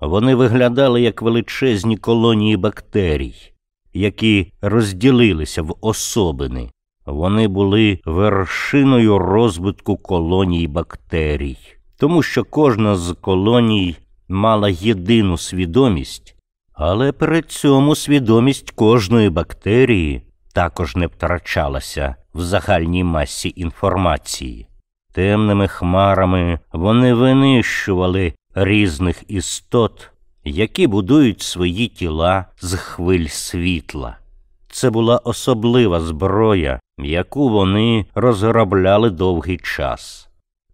Вони виглядали як величезні колонії бактерій, які розділилися в особини. Вони були вершиною розвитку колоній бактерій, тому що кожна з колоній мала єдину свідомість, але при цьому свідомість кожної бактерії також не втрачалася в загальній масі інформації. Темними хмарами вони винищували різних істот, які будують свої тіла з хвиль світла. Це була особлива зброя, яку вони розробляли довгий час.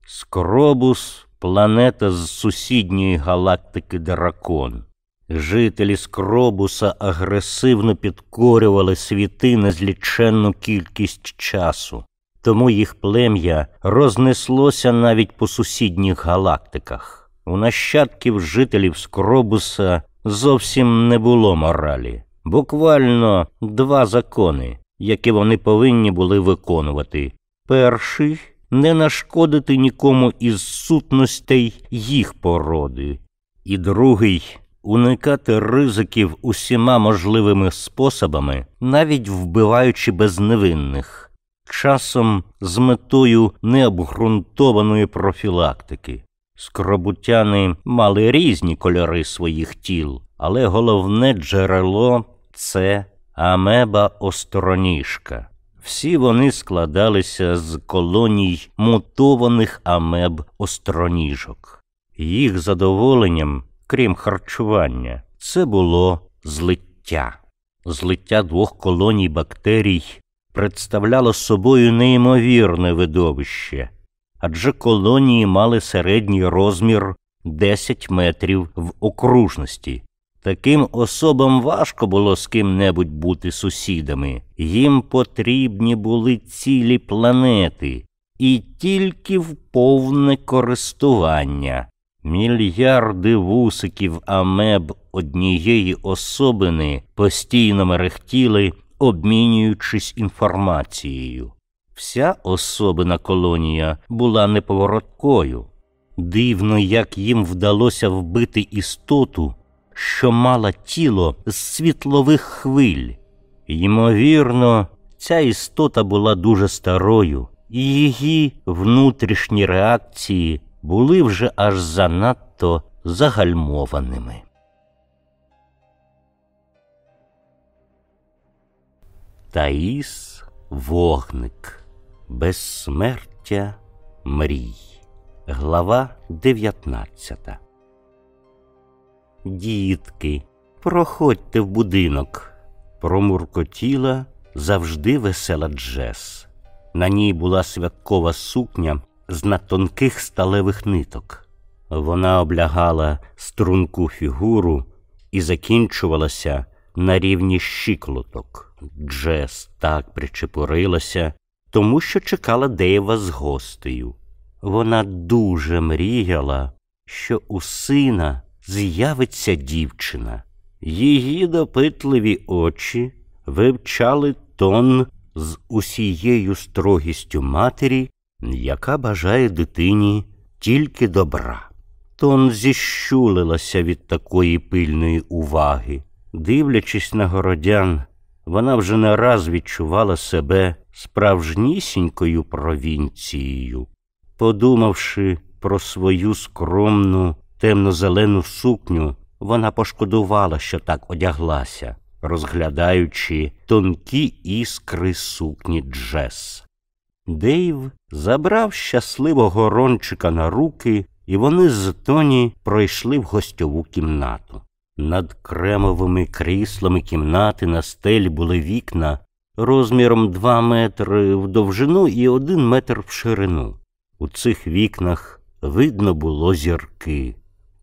Скробус планета з сусідньої галактики Дракон. Жителі Скробуса агресивно підкорювали світи незліченну кількість часу, тому їх плем'я рознеслося навіть по сусідніх галактиках. У нащадків жителів Скробуса зовсім не було моралі. Буквально два закони які вони повинні були виконувати. Перший не нашкодити нікому із сутностей їх породи, і другий уникати ризиків усіма можливими способами, навіть вбиваючи безневинних, часом з метою необґрунтованої профілактики. Скробутяни мали різні кольори своїх тіл, але головне джерело це амеба остроніжка. Всі вони складалися з колоній мутованих амеб остроніжок. Їх задоволенням, крім харчування, це було злиття. Злиття двох колоній бактерій представляло собою неймовірне видовище, адже колонії мали середній розмір 10 метрів в окружності. Таким особам важко було з ким-небудь бути сусідами. Їм потрібні були цілі планети і тільки в повне користування. Мільярди вусиків амеб однієї особини постійно мерехтіли, обмінюючись інформацією. Вся особина колонія була неповороткою. Дивно, як їм вдалося вбити істоту що мала тіло з світлових хвиль. Ймовірно, ця істота була дуже старою, і її внутрішні реакції були вже аж занадто загальмованими. Таїс вогник, безсмертя мрій. Глава дев'ятнадцята Дітки, проходьте в будинок. Промуркотіла завжди весела Джес. На ній була святкова сукня з натонких сталевих ниток. Вона облягала струнку фігуру і закінчувалася на рівні щиклоток. Джес так причепурилася, тому що чекала Дейва з гостею. Вона дуже мріяла, що у сина з'явиться дівчина. Її допитливі очі вивчали тон з усією строгістю матері, яка бажає дитині тільки добра. Тон зіщулилася від такої пильної уваги. Дивлячись на городян, вона вже не раз відчувала себе справжнісінькою провінцією. Подумавши про свою скромну темно-зелену сукню, вона пошкодувала, що так одяглася, розглядаючи тонкі іскри сукні Джес. Дейв забрав щасливого рончика на руки, і вони з Тоні пройшли в гостьову кімнату. Над кремовими кріслами кімнати на стелі були вікна розміром два метри в довжину і один метр в ширину. У цих вікнах видно було зірки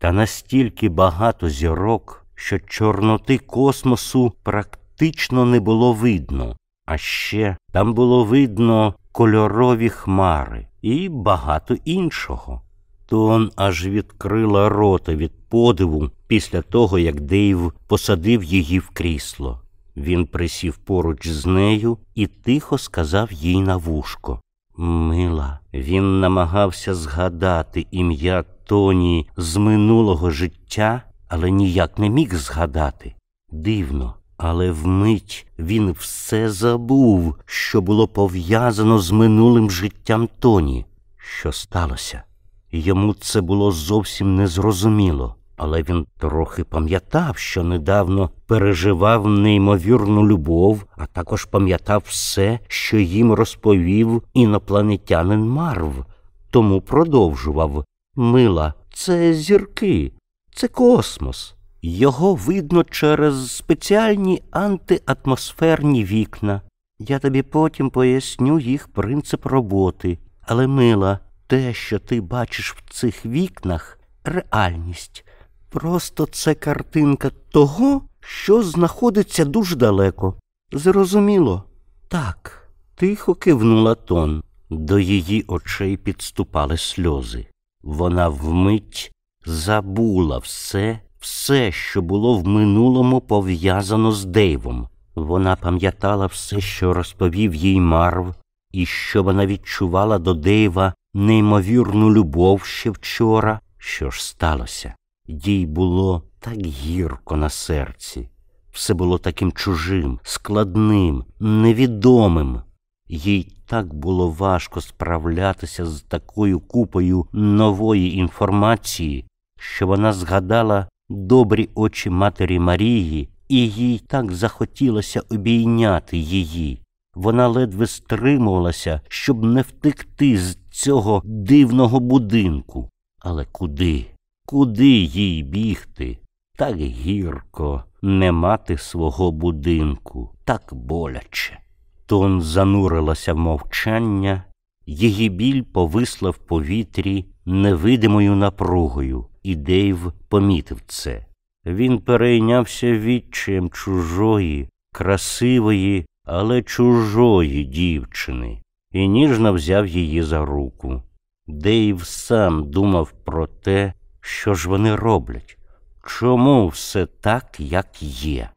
та настільки багато зірок, що Чорноти космосу практично не було видно, а ще там було видно кольорові хмари і багато іншого. Тон аж відкрила рота від подиву після того, як Дейв посадив її в крісло. Він присів поруч з нею і тихо сказав їй на вушко. Мила, він намагався згадати ім'я Тоні з минулого життя, але ніяк не міг згадати. Дивно, але вмить він все забув, що було пов'язано з минулим життям Тоні. Що сталося? Йому це було зовсім незрозуміло, але він трохи пам'ятав, що недавно переживав неймовірну любов, а також пам'ятав все, що їм розповів інопланетянин Марв, тому продовжував Мила, це зірки, це космос. Його видно через спеціальні антиатмосферні вікна. Я тобі потім поясню їх принцип роботи. Але, мила, те, що ти бачиш в цих вікнах, реальність. Просто це картинка того, що знаходиться дуже далеко. Зрозуміло? Так, тихо кивнула тон. До її очей підступали сльози. Вона вмить забула все, все, що було в минулому пов'язано з Дейвом. Вона пам'ятала все, що розповів їй Марв, і що вона відчувала до Дейва неймовірну любов ще вчора. Що ж сталося? Їй було так гірко на серці. Все було таким чужим, складним, невідомим. Їй так було важко справлятися з такою купою нової інформації, що вона згадала добрі очі Матері Марії, і їй так захотілося обійняти її. Вона ледве стримувалася, щоб не втекти з цього дивного будинку. Але куди? Куди їй бігти? Так гірко не мати свого будинку, так боляче. Тон занурилася в мовчання, її біль повисла в повітрі невидимою напругою, і Дейв помітив це. Він перейнявся відчаєм чужої, красивої, але чужої дівчини, і ніжно взяв її за руку. Дейв сам думав про те, що ж вони роблять, чому все так, як є.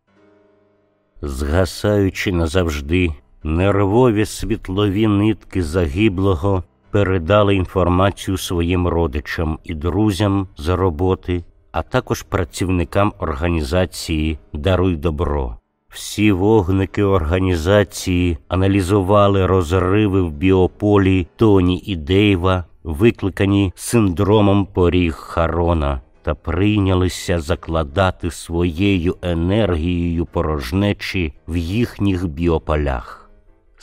Згасаючи назавжди, нервові світлові нитки загиблого передали інформацію своїм родичам і друзям за роботи, а також працівникам організації Даруй добро. Всі вогники організації аналізували розриви в біополі Тоні і Дейва, викликані синдромом поріг Харона, та прийнялися закладати своєю енергією порожнечі в їхніх біополях.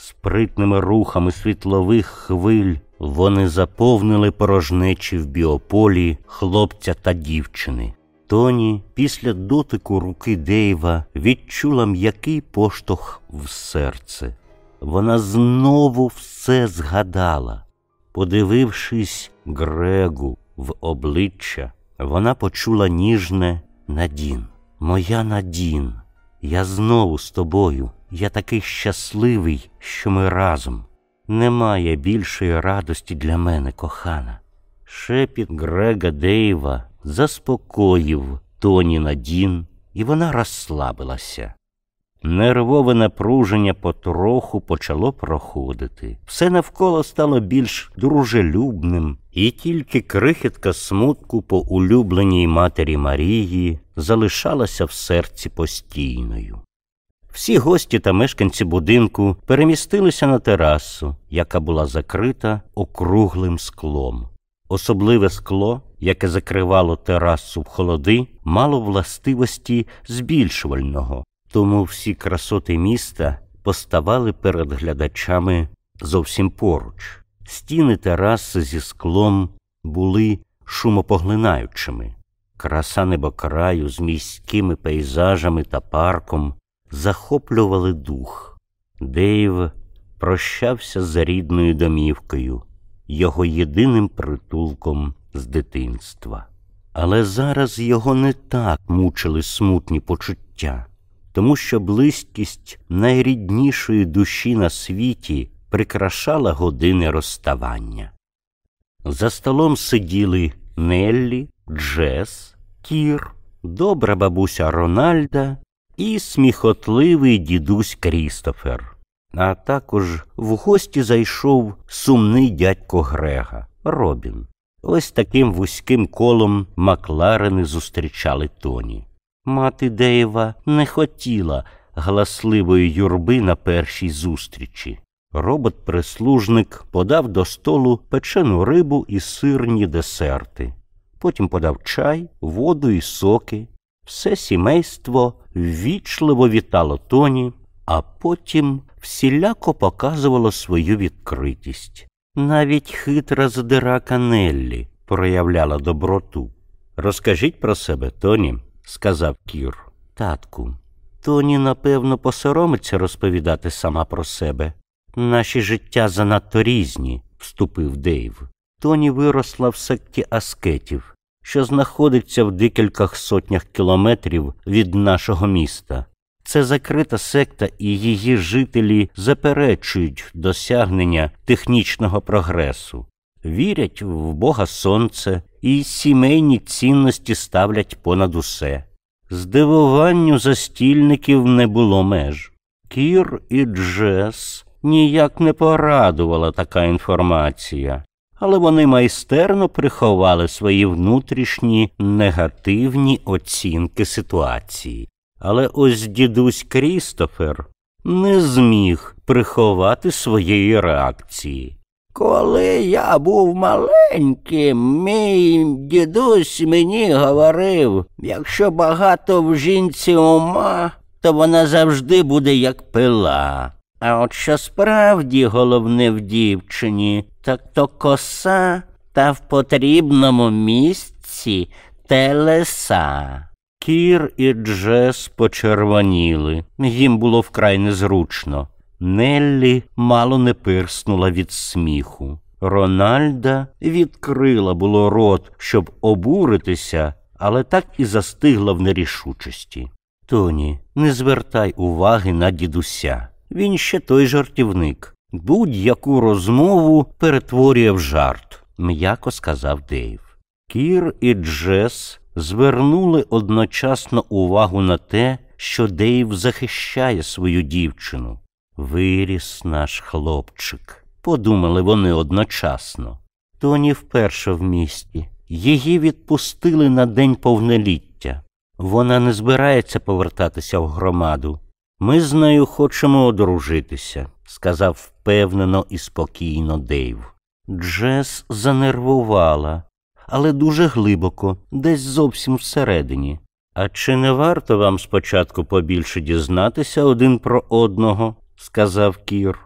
Спритними рухами світлових хвиль вони заповнили порожнечі в біополі хлопця та дівчини. Тоні після дотику руки Дейва відчула м'який поштовх в серце. Вона знову все згадала. Подивившись Грегу в обличчя, вона почула ніжне Надін. Моя Надін, я знову з тобою. Я такий щасливий, що ми разом. Немає більшої радості для мене, кохана. Шепіт Грега Дейва заспокоїв Тоні Надін, і вона розслабилася. Нервове напруження потроху почало проходити. Все навколо стало більш дружелюбним, і тільки крихітка смутку по улюбленій матері Марії залишалася в серці постійною. Всі гості та мешканці будинку перемістилися на терасу, яка була закрита округлим склом. Особливе скло, яке закривало терасу в холоди, мало властивості збільшувального, тому всі красоти міста поставали перед глядачами зовсім поруч. Стіни тераси зі склом були шумопоглинаючими. Краса небокраю з міськими пейзажами та парком захоплювали дух. Дейв прощався з рідною домівкою, його єдиним притулком з дитинства. Але зараз його не так мучили смутні почуття, тому що близькість найріднішої душі на світі прикрашала години розставання. За столом сиділи Неллі, Джес, Кір, добра бабуся Рональда і сміхотливий дідусь Крістофер. А також в гості зайшов сумний дядько Грега Робін. Ось таким вузьким колом Макларени зустрічали Тоні. Мати Дейва не хотіла гласливої юрби на першій зустрічі. Робот-прислужник подав до столу печену рибу і сирні десерти. Потім подав чай, воду і соки. Все сімейство ввічливо вітало тоні, а потім всіляко показувало свою відкритість. Навіть хитра задирака Неллі проявляла доброту. Розкажіть про себе, Тоні, сказав Кір. Татку, Тоні, напевно, посоромиться розповідати сама про себе. Наші життя занадто різні, вступив Дейв. Тоні виросла в секті аскетів, що знаходиться в декількох сотнях кілометрів від нашого міста. Це закрита секта, і її жителі заперечують досягнення технічного прогресу, вірять в Бога Сонце і сімейні цінності ставлять понад усе. Здивуванню застільників не було меж. Кір і Джес ніяк не порадувала така інформація, але вони майстерно приховали свої внутрішні негативні оцінки ситуації. Але ось дідусь Крістофер не зміг приховати своєї реакції. Коли я був маленьким, мій дідусь мені говорив, якщо багато в жінці ума, то вона завжди буде як пила. А от що справді головне в дівчині, так то коса та в потрібному місці телеса. Кір і Джес почервоніли, їм було вкрай незручно. Неллі мало не пирснула від сміху. Рональда відкрила було рот, щоб обуритися, але так і застигла в нерішучості. Тоні, не звертай уваги на дідуся. Він ще той жартівник. Будь-яку розмову перетворює в жарт, м'яко сказав Дейв. Кір і Джес звернули одночасно увагу на те, що Дейв захищає свою дівчину. Виріс наш хлопчик, подумали вони одночасно. Тоні вперше в місті. Її відпустили на день повноліття. Вона не збирається повертатися в громаду. Ми з нею хочемо одружитися, сказав впевнено і спокійно Дейв. Джес занервувала, але дуже глибоко, десь зовсім всередині. А чи не варто вам спочатку побільше дізнатися один про одного? сказав Кір.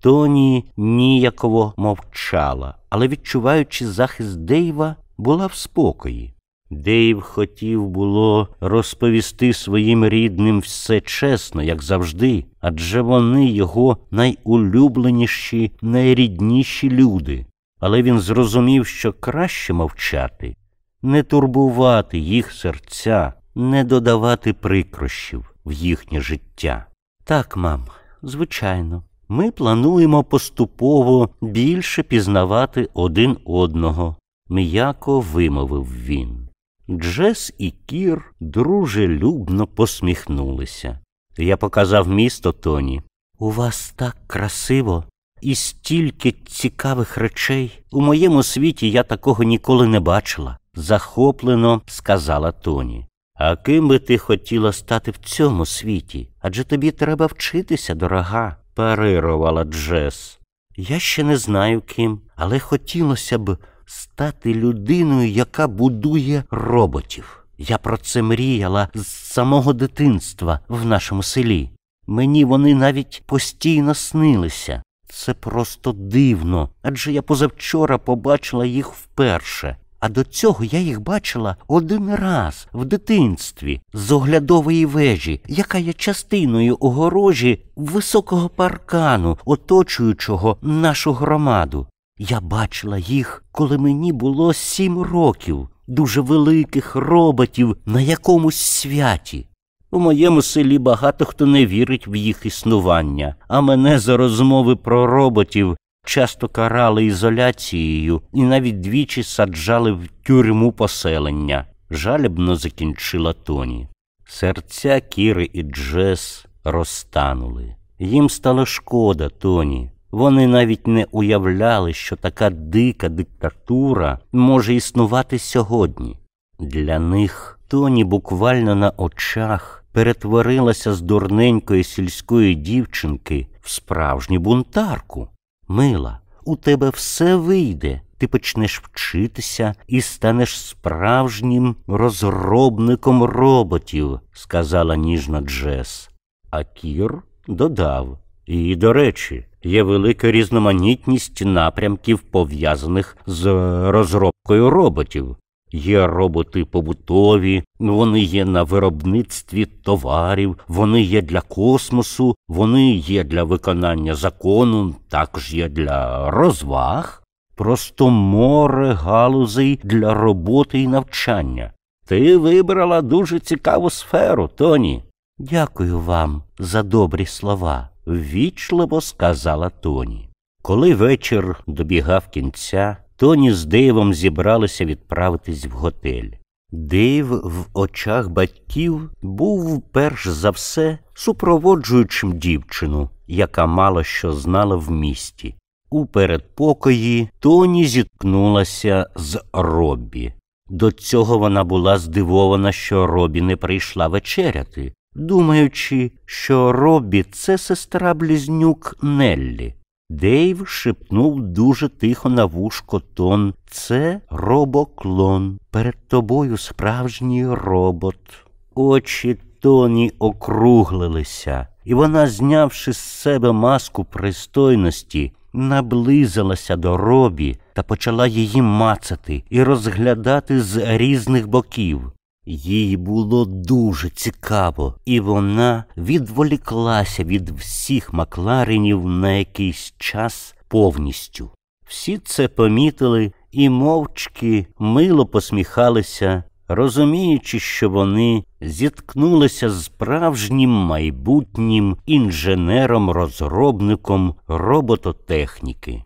Тоні ніяково мовчала, але, відчуваючи захист Дейва, була в спокої. Дейв хотів було розповісти своїм рідним все чесно, як завжди, адже вони його найулюбленіші, найрідніші люди. Але він зрозумів, що краще мовчати, не турбувати їх серця, не додавати прикрощів в їхнє життя. Так, мам, звичайно, ми плануємо поступово більше пізнавати один одного, м'яко вимовив він. Джес і Кір дружелюбно посміхнулися. Я показав місто Тоні. У вас так красиво і стільки цікавих речей. У моєму світі я такого ніколи не бачила, захоплено сказала Тоні. А ким би ти хотіла стати в цьому світі? Адже тобі треба вчитися, дорога, парирувала Джес. Я ще не знаю ким, але хотілося б стати людиною, яка будує роботів. Я про це мріяла з самого дитинства в нашому селі. Мені вони навіть постійно снилися. Це просто дивно, адже я позавчора побачила їх вперше. А до цього я їх бачила один раз в дитинстві з оглядової вежі, яка є частиною огорожі високого паркану, оточуючого нашу громаду. Я бачила їх, коли мені було сім років, дуже великих роботів на якомусь святі. У моєму селі багато хто не вірить в їх існування, а мене за розмови про роботів часто карали ізоляцією і навіть двічі саджали в тюрму поселення. Жалібно закінчила Тоні. Серця Кіри і Джес розтанули. Їм стало шкода Тоні. Вони навіть не уявляли, що така дика диктатура може існувати сьогодні. Для них Тоні буквально на очах перетворилася з дурненької сільської дівчинки в справжню бунтарку. Мила, у тебе все вийде. Ти почнеш вчитися і станеш справжнім розробником роботів, сказала ніжно Джес. А Кір додав. І, до речі, є велика різноманітність напрямків, пов'язаних з розробкою роботів. Є роботи побутові, вони є на виробництві товарів, вони є для космосу, вони є для виконання закону, також є для розваг, просто море галузей для роботи і навчання. Ти вибрала дуже цікаву сферу, Тоні. Дякую вам за добрі слова, ввічливо сказала Тоні. Коли вечір добігав кінця, Тоні з Дейвом зібралися відправитись в готель. Дейв в очах батьків був перш за все супроводжуючим дівчину, яка мало що знала в місті. У передпокої Тоні зіткнулася з Роббі. До цього вона була здивована, що Робі не прийшла вечеряти, думаючи, що Робі це сестра близнюк Неллі. Дейв шепнув дуже тихо на вушко тон. Це робоклон. Перед тобою справжній робот. Очі Тоні округлилися, і вона, знявши з себе маску пристойності, наблизилася до робі та почала її мацати і розглядати з різних боків. Їй було дуже цікаво, і вона відволіклася від всіх Макларенів на якийсь час повністю. Всі це помітили і мовчки мило посміхалися, розуміючи, що вони зіткнулися з справжнім майбутнім інженером-розробником робототехніки.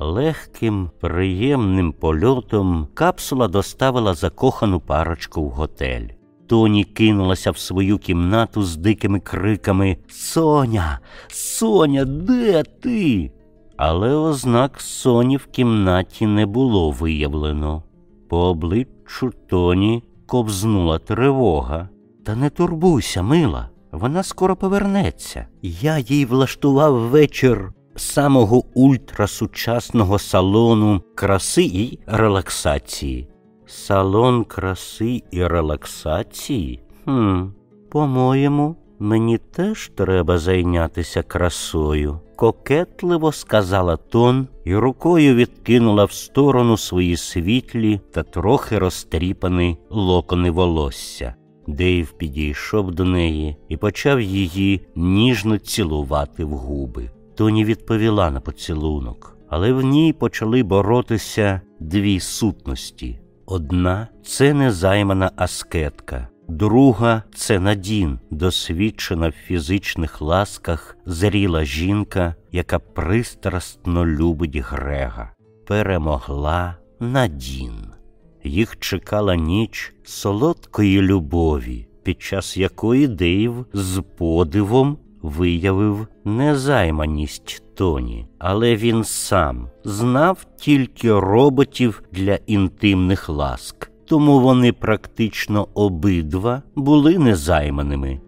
Легким, приємним польотом капсула доставила закохану парочку в готель. Тоні кинулася в свою кімнату з дикими криками Соня, Соня, де ти? Але ознак Соні в кімнаті не було виявлено. По обличчю Тоні ковзнула тривога. Та не турбуйся, мила, вона скоро повернеться. Я їй влаштував вечір самого ультрасучасного салону краси і релаксації. Салон краси і релаксації? Хм, По-моєму, мені теж треба зайнятися красою. Кокетливо сказала тон і рукою відкинула в сторону свої світлі та трохи розтріпані локони волосся. Дейв підійшов до неї і почав її ніжно цілувати в губи. Тоні відповіла на поцілунок, але в ній почали боротися дві сутності. Одна це незаймана аскетка, друга це Надін, досвідчена в фізичних ласках, зріла жінка, яка пристрастно любить Грега. Перемогла Надін. Їх чекала ніч солодкої любові, під час якої Дейв з подивом виявив незайманість Тоні, але він сам знав тільки роботів для інтимних ласк, тому вони практично обидва були незайманими.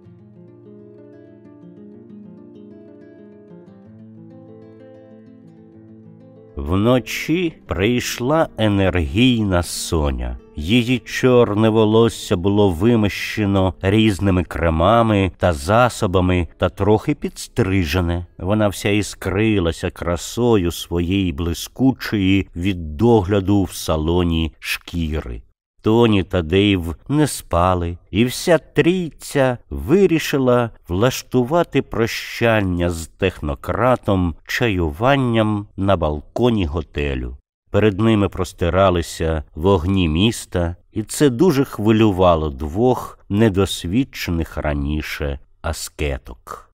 Вночі прийшла енергійна соня. Її чорне волосся було вимощено різними кремами та засобами та трохи підстрижене. Вона вся іскрилася красою своєї блискучої від догляду в салоні шкіри. Тоні та Дейв не спали, і вся трійця вирішила влаштувати прощання з технократом чаюванням на балконі готелю. Перед ними простиралися вогні міста, і це дуже хвилювало двох недосвідчених раніше аскеток.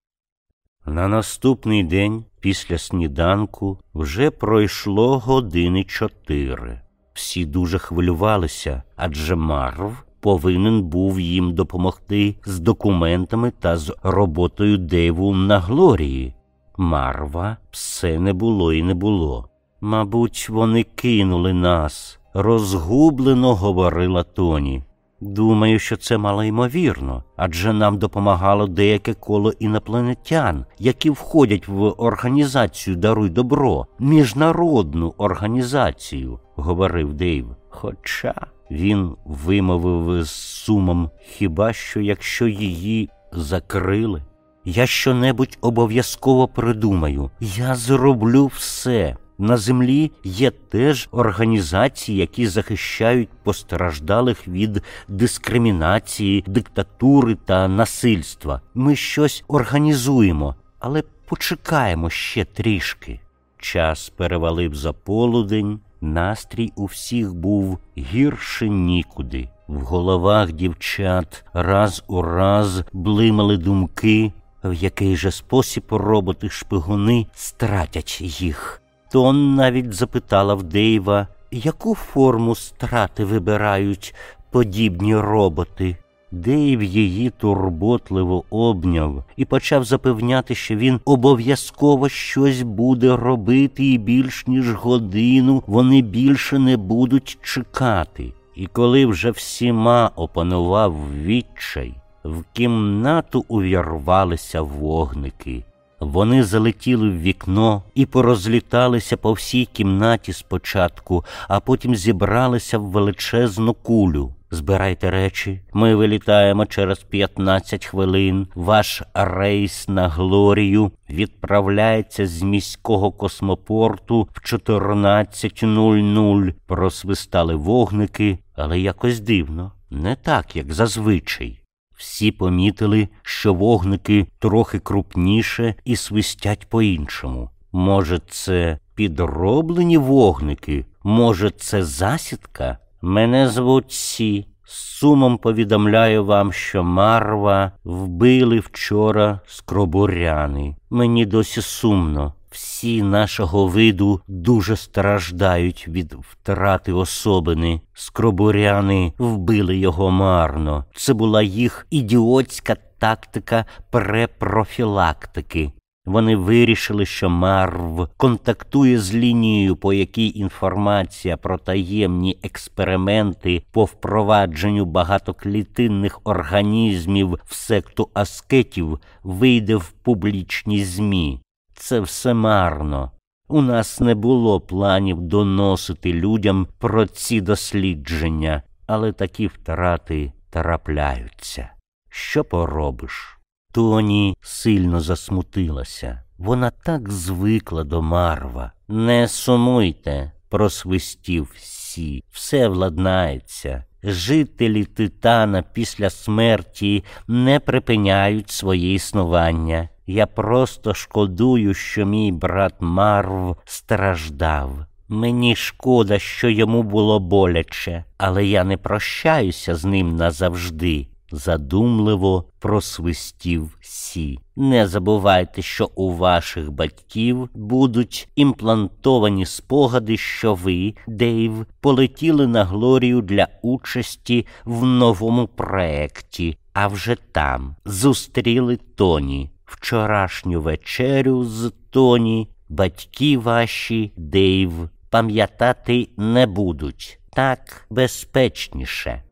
На наступний день після сніданку вже пройшло години чотири. Всі дуже хвилювалися, адже Марв повинен був їм допомогти з документами та з роботою Дейву на Глорії. Марва все не було і не було. Мабуть, вони кинули нас, розгублено говорила Тоні. Думаю, що це малоймовірно, адже нам допомагало деяке коло інопланетян, які входять в організацію Даруй добро, міжнародну організацію, говорив Дейв. Хоча він вимовив з сумом хіба що якщо її закрили, я щонебудь обов'язково придумаю, я зроблю все. На землі є теж організації, які захищають постраждалих від дискримінації, диктатури та насильства. Ми щось організуємо, але почекаємо ще трішки. Час перевалив за полудень, настрій у всіх був гірше нікуди. В головах дівчат раз у раз блимали думки, в який же спосіб роботи шпигуни стратять їх. Тон навіть запитала в Дейва, яку форму страти вибирають подібні роботи? Дейв її турботливо обняв і почав запевняти, що він обов'язково щось буде робити, і більш ніж годину вони більше не будуть чекати. І коли вже всіма опанував відчай, в кімнату увірвалися вогники. Вони залетіли в вікно і порозліталися по всій кімнаті спочатку, а потім зібралися в величезну кулю. Збирайте речі, ми вилітаємо через 15 хвилин. Ваш рейс на Глорію відправляється з міського космопорту в 14.00. Просвистали вогники, але якось дивно, не так, як зазвичай. Всі помітили, що вогники трохи крупніше і свистять по-іншому. Може, це підроблені вогники? Може, це засідка? Мене звуть Сі. З сумом повідомляю вам, що Марва вбили вчора скробуряни. Мені досі сумно. Всі нашого виду дуже страждають від втрати особини. Скробуряни вбили його марно. Це була їх ідіотська тактика препрофілактики. Вони вирішили, що Марв контактує з лінією, по якій інформація про таємні експерименти по впровадженню багатоклітинних організмів в секту аскетів вийде в публічні ЗМІ. Це все марно. У нас не було планів доносити людям про ці дослідження, але такі втрати трапляються. Що поробиш? Тоні сильно засмутилася. Вона так звикла до Марва. Не сумуйте, просвистів Сі. Все владнається. Жителі Титана після смерті не припиняють своє існування. Я просто шкодую, що мій брат Марв страждав. Мені шкода, що йому було боляче, але я не прощаюся з ним назавжди задумливо просвистів сі. Не забувайте, що у ваших батьків будуть імплантовані спогади, що ви, Дейв, полетіли на Глорію для участі в новому проекті, а вже там зустріли Тоні. Вчорашню вечерю з Тоні батьки ваші, Дейв, пам'ятати не будуть. Так безпечніше.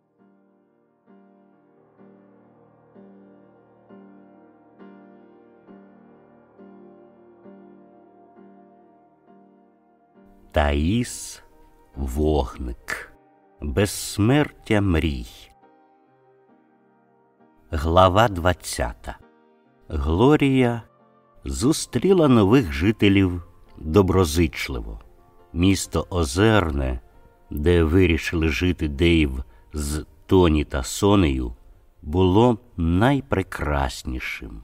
Таїс Вогник, Безсмертя мрій. Глава двадцята. Глорія зустріла нових жителів доброзичливо. Місто Озерне, де вирішили жити Дейв з Тоні та Сонею, було найпрекраснішим.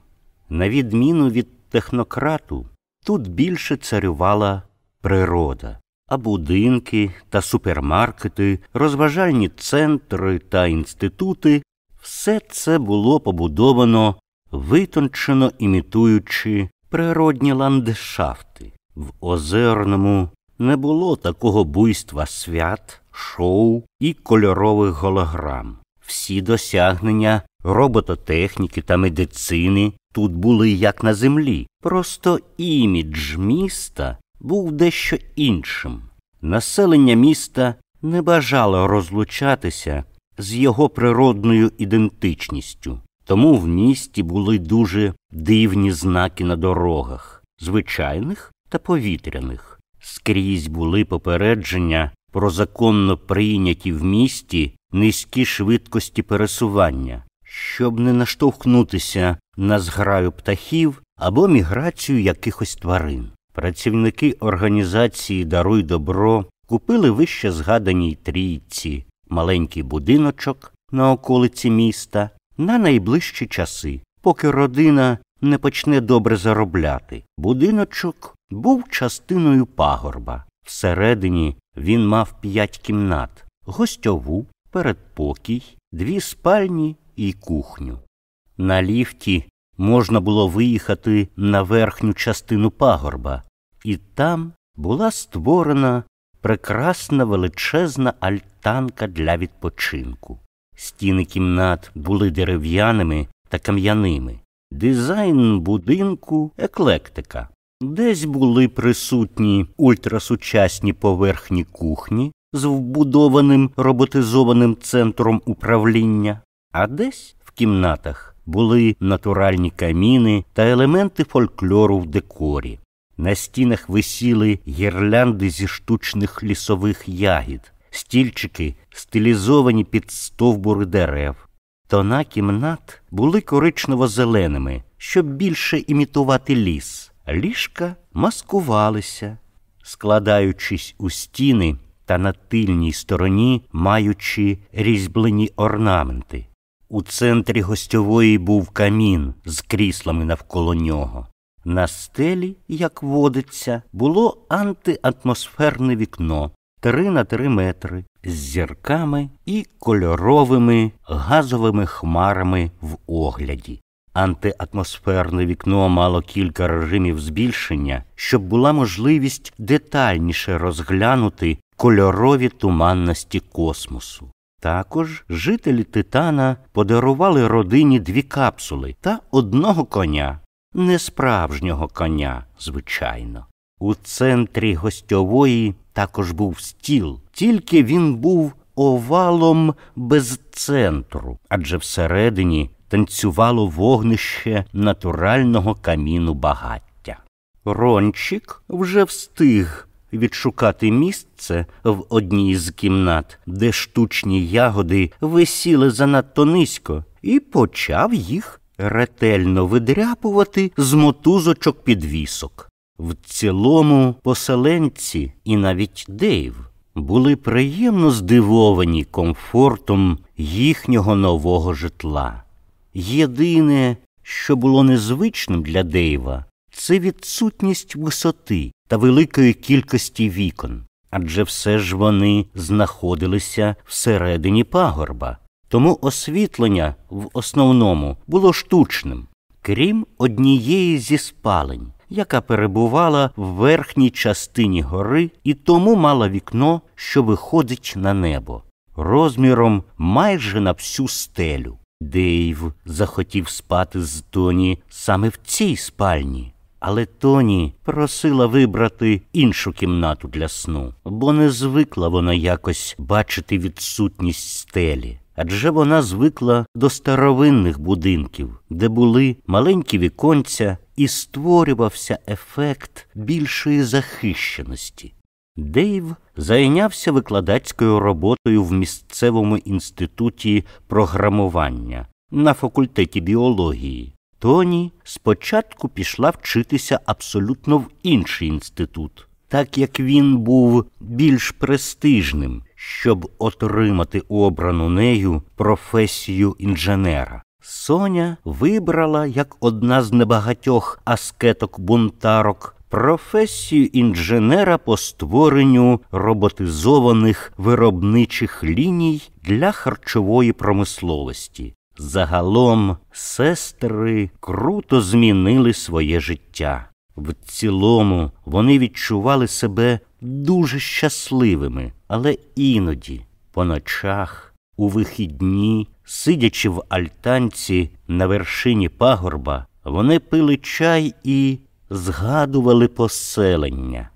На відміну від технократу, тут більше царювала природа, а будинки та супермаркети, розважальні центри та інститути все це було побудовано, витончено імітуючи природні ландшафти. В озерному не було такого буйства свят, шоу і кольорових голограм. Всі досягнення робототехніки та медицини тут були як на землі. Просто імідж міста був дещо іншим. Населення міста не бажало розлучатися з його природною ідентичністю, тому в місті були дуже дивні знаки на дорогах, звичайних та повітряних. Скрізь були попередження про законно прийняті в місті низькі швидкості пересування, щоб не наштовхнутися на зграю птахів або міграцію якихось тварин. Працівники організації Даруй добро купили вище згаданій трійці маленький будиночок на околиці міста на найближчі часи, поки родина не почне добре заробляти. Будиночок був частиною пагорба. Всередині він мав п'ять кімнат, гостьову, передпокій, дві спальні і кухню. На ліфті можна було виїхати на верхню частину пагорба, і там була створена прекрасна величезна альтанка для відпочинку. Стіни кімнат були дерев'яними та кам'яними. Дизайн будинку еклектика. Десь були присутні ультрасучасні поверхні кухні з вбудованим роботизованим центром управління, а десь в кімнатах були натуральні каміни та елементи фольклору в декорі. На стінах висіли гірлянди зі штучних лісових ягід, стільчики, стилізовані під стовбури дерев. Тона кімнат були коричнево-зеленими, щоб більше імітувати ліс. Ліжка маскувалися, складаючись у стіни та на тильній стороні маючи різьблені орнаменти. У центрі гостьової був камін з кріслами навколо нього. На стелі, як водиться, було антиатмосферне вікно три на три метри з зірками і кольоровими газовими хмарами в огляді. Антиатмосферне вікно мало кілька режимів збільшення, щоб була можливість детальніше розглянути кольорові туманності космосу. Також жителі Титана подарували родині дві капсули та одного коня, несправжнього коня, звичайно. У центрі гостьової також був стіл, тільки він був овалом без центру, адже всередині танцювало вогнище натурального каміну багаття. Рончик вже встиг відшукати місце в одній з кімнат, де штучні ягоди висіли занадто низько, і почав їх ретельно видряпувати з мотузочок підвісок. В цілому поселенці і навіть Дейв були приємно здивовані комфортом їхнього нового житла. Єдине, що було незвичним для Дейва, це відсутність висоти та великої кількості вікон, адже все ж вони знаходилися всередині пагорба, тому освітлення в основному було штучним, крім однієї зі спалень, яка перебувала в верхній частині гори і тому мала вікно, що виходить на небо, розміром майже на всю стелю. Дейв захотів спати з Тоні саме в цій спальні. Але Тоні просила вибрати іншу кімнату для сну, бо не звикла вона якось бачити відсутність стелі. Адже вона звикла до старовинних будинків, де були маленькі віконця, і створювався ефект більшої захищеності. Дейв зайнявся викладацькою роботою в місцевому інституті програмування на факультеті біології. Тоні спочатку пішла вчитися абсолютно в інший інститут, так як він був більш престижним, щоб отримати обрану нею професію інженера. Соня вибрала як одна з небагатьох аскеток-бунтарок професію інженера по створенню роботизованих виробничих ліній для харчової промисловості. Загалом сестри круто змінили своє життя. В цілому вони відчували себе дуже щасливими, але іноді, по ночах, у вихідні, сидячи в альтанці на вершині пагорба, вони пили чай і згадували поселення.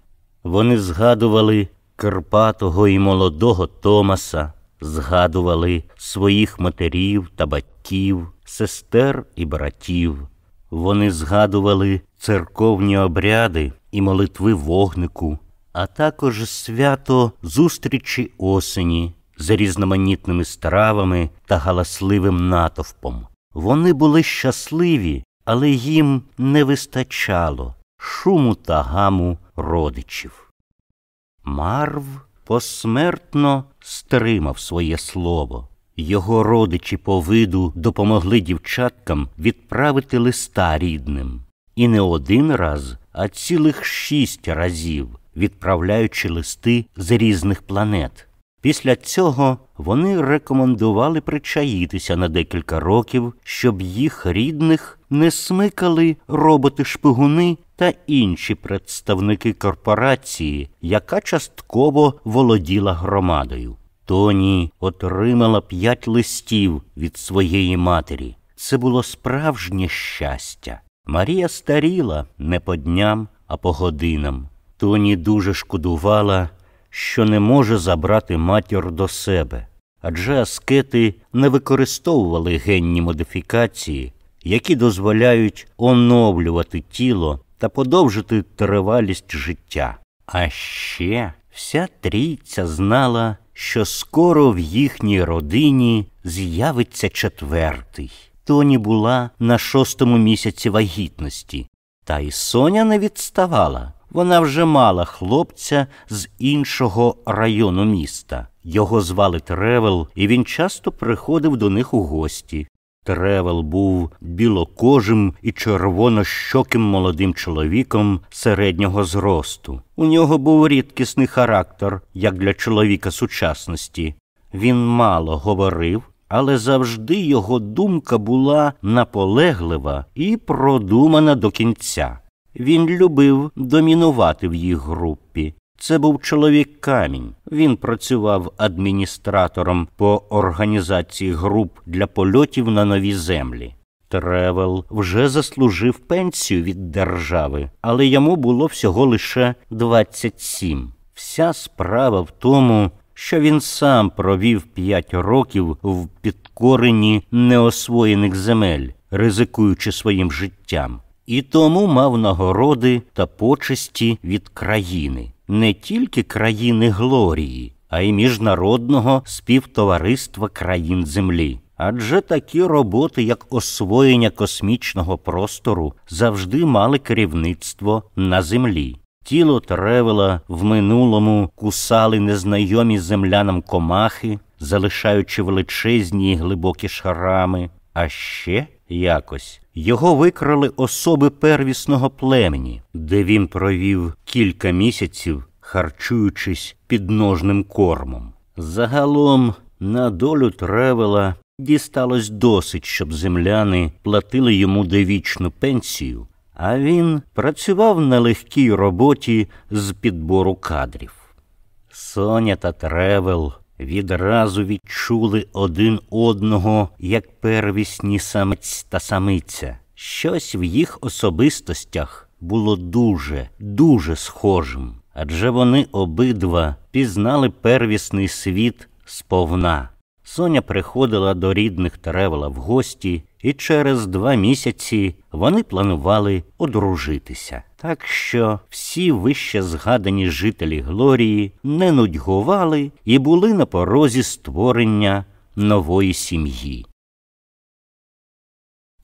Вони згадували Карпатого і молодого Томаса, згадували своїх матерів та батьків, сестер і братів. Вони згадували церковні обряди і молитви вогнику, а також свято зустрічі осені за різноманітними стравами та галасливим натовпом. Вони були щасливі, але їм не вистачало шуму та гаму родичів. Марв посмертно стримав своє слово. Його родичі по виду допомогли дівчаткам відправити листа рідним. І не один раз, а цілих шість разів, відправляючи листи з різних планет. Після цього вони рекомендували причаїтися на декілька років, щоб їх рідних не смикали роботи шпигуни та інші представники корпорації, яка частково володіла громадою. Тоні отримала п'ять листів від своєї матері. Це було справжнє щастя. Марія старіла не по дням, а по годинам. Тоні дуже шкодувала, що не може забрати матір до себе, адже аскети не використовували генні модифікації, які дозволяють оновлювати тіло та подовжити тривалість життя. А ще вся трійця знала, що скоро в їхній родині з'явиться четвертий. Тоні була на шостому місяці вагітності, та й Соня не відставала. Вона вже мала хлопця з іншого району міста. Його звали Тревел, і він часто приходив до них у гості. Тревел був білокожим і червонощоким молодим чоловіком середнього зросту. У нього був рідкісний характер, як для чоловіка сучасності. Він мало говорив, але завжди його думка була наполеглива і продумана до кінця. Він любив домінувати в їх групі. Це був чоловік камінь. Він працював адміністратором по організації груп для польотів на нові землі. Тревел вже заслужив пенсію від держави, але йому було всього лише 27. Вся справа в тому, що він сам провів п'ять років в підкоренні неосвоєних земель, ризикуючи своїм життям, і тому мав нагороди та почесті від країни, не тільки країни Глорії, а й міжнародного співтовариства країн Землі. Адже такі роботи, як освоєння космічного простору, завжди мали керівництво на землі. Тіло тревела в минулому кусали незнайомі землянам комахи, залишаючи величезні глибокі шарами, а ще якось його викрали особи первісного племені, де він провів кілька місяців, харчуючись підножним кормом. Загалом на долю тревела дісталось досить, щоб земляни платили йому довічну пенсію а він працював на легкій роботі з підбору кадрів. Соня та Тревел відразу відчули один одного як первісні самець та самиця. Щось в їх особистостях було дуже, дуже схожим, адже вони обидва пізнали первісний світ сповна. Соня приходила до рідних Тревела в гості і через два місяці вони планували одружитися. Так що всі вище згадані жителі Глорії не нудьгували і були на порозі створення нової сім'ї.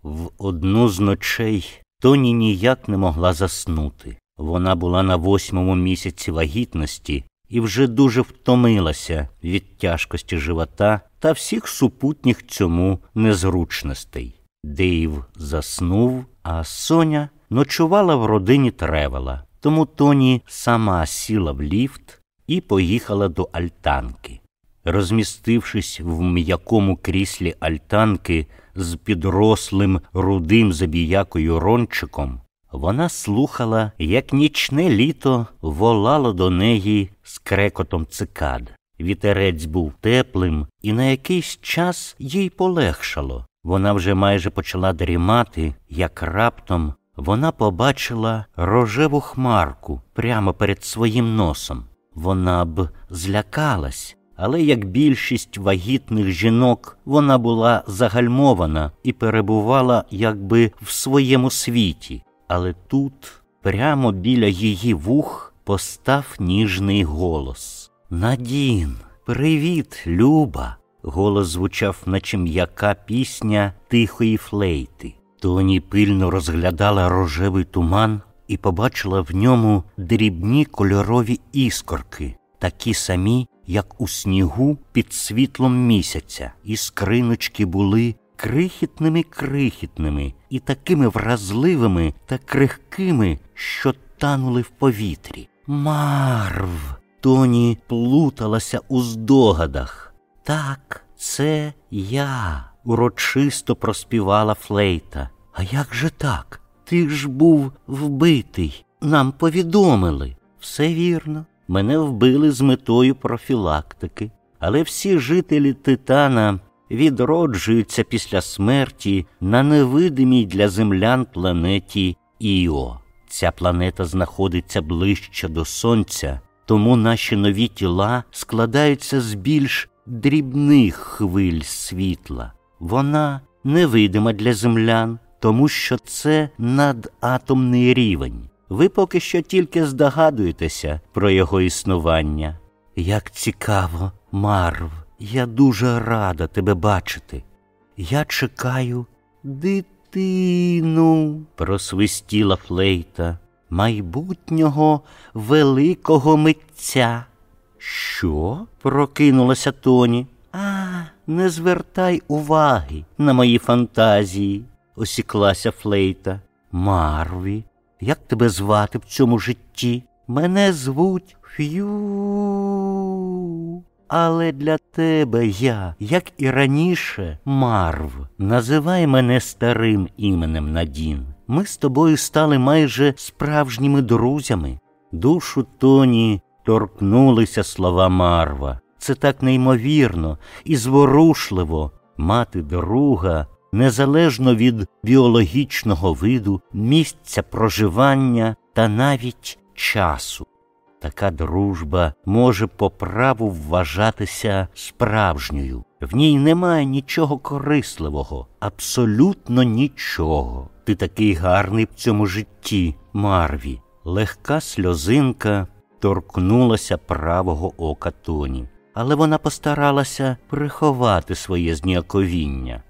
В одну з ночей Тоні ніяк не могла заснути. Вона була на восьмому місяці вагітності і вже дуже втомилася від тяжкості живота та всіх супутніх цьому незручностей. Дейв заснув, а Соня ночувала в родині Тревела, тому Тоні сама сіла в ліфт і поїхала до альтанки. Розмістившись в м'якому кріслі альтанки з підрослим рудим забіякою рончиком, вона слухала, як нічне літо волало до неї з крекотом цикад. Вітерець був теплим, і на якийсь час їй полегшало. Вона вже майже почала дрімати, як раптом вона побачила рожеву хмарку прямо перед своїм носом. Вона б злякалась, але як більшість вагітних жінок, вона була загальмована і перебувала якби в своєму світі. Але тут, прямо біля її вух, постав ніжний голос. Надін, привіт, Люба. Голос звучав, наче м'яка пісня тихої флейти. Тоні пильно розглядала рожевий туман і побачила в ньому дрібні кольорові іскорки, такі самі, як у снігу під світлом місяця. Іскриночки були крихітними крихітними і такими вразливими та крихкими, що танули в повітрі. Марв. Тоні плуталася у здогадах. Так, це я, урочисто проспівала флейта. А як же так? ти ж був вбитий. Нам повідомили. Все вірно. Мене вбили з метою профілактики. Але всі жителі Титана відроджуються після смерті на невидимій для землян планеті Іо. Ця планета знаходиться ближче до Сонця, тому наші нові тіла складаються з більш дрібних хвиль світла. Вона невидима для землян, тому що це надатомний рівень. Ви поки що тільки здогадуєтеся про його існування. Як цікаво, Марв, я дуже рада тебе бачити. Я чекаю дитину, просвистіла флейта, майбутнього великого митця. Що? прокинулася Тоні. А, не звертай уваги на мої фантазії, осіклася Флейта. Марві, як тебе звати в цьому житті? Мене звуть Ф'ю. Але для тебе я, як і раніше, Марв, називай мене старим іменем Надін. Ми з тобою стали майже справжніми друзями. Душу Тоні торкнулися слова Марва. Це так неймовірно і зворушливо мати друга, незалежно від біологічного виду, місця проживання та навіть часу. Така дружба може по праву вважатися справжньою. В ній немає нічого корисливого, абсолютно нічого. Ти такий гарний в цьому житті, Марві. Легка сльозинка торкнулася правого ока Тоні, але вона постаралася приховати своє зніяковіння.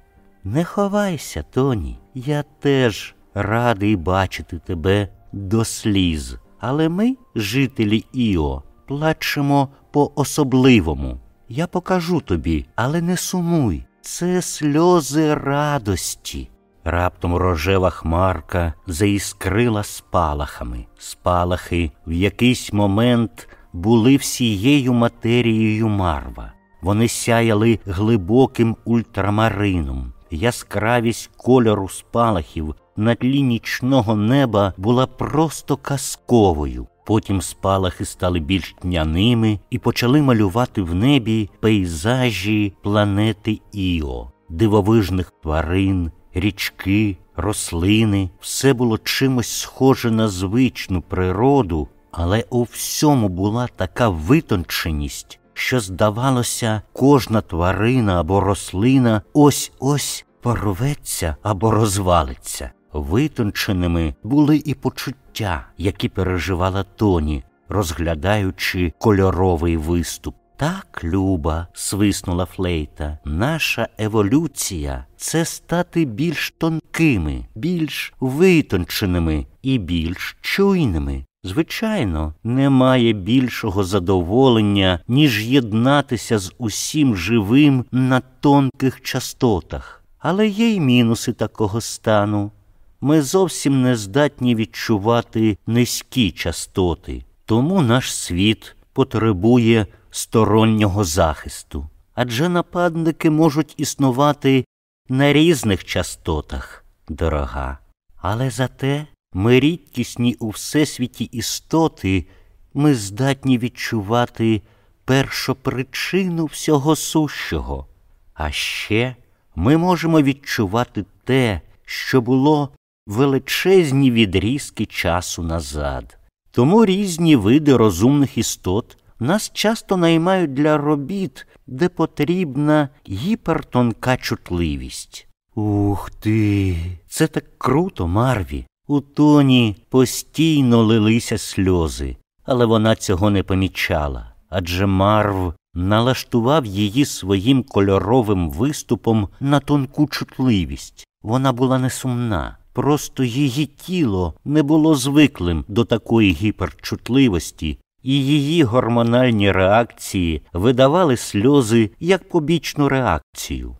Не ховайся, Тоні, я теж радий бачити тебе до сліз. Але ми, жителі Іо, плачемо по особливому. Я покажу тобі, але не сумуй. Це сльози радості. Раптом рожева хмарка заіскрила спалахами. Спалахи в якийсь момент були всією матерією марва. Вони сяяли глибоким ультрамарином. Яскравість кольору спалахів на тлі нічного неба була просто казковою. Потім спалахи стали більш тняними і почали малювати в небі пейзажі планети Іо, дивовижних тварин, річки, рослини. Все було чимось схоже на звичну природу, але у всьому була така витонченість, що, здавалося, кожна тварина або рослина ось ось порветься або розвалиться. Витонченими були і почуття, які переживала Тоні, розглядаючи кольоровий виступ. Так, Люба, свиснула Флейта, наша еволюція це стати більш тонкими, більш витонченими і більш чуйними. Звичайно, немає більшого задоволення, ніж єднатися з усім живим на тонких частотах. Але є й мінуси такого стану. Ми зовсім не здатні відчувати низькі частоти, тому наш світ потребує стороннього захисту. Адже нападники можуть існувати на різних частотах, дорога. Але зате ми рідкісні у всесвіті істоти, ми здатні відчувати першопричину всього сущого. А ще ми можемо відчувати те, що було величезні відрізки часу назад. Тому різні види розумних істот нас часто наймають для робіт, де потрібна гіпертонка чутливість. Ух ти! Це так круто, Марві. У тоні постійно лилися сльози, але вона цього не помічала, адже Марв налаштував її своїм кольоровим виступом на тонку чутливість. Вона була не сумна, просто її тіло не було звиклим до такої гіперчутливості, і її гормональні реакції видавали сльози як побічну реакцію.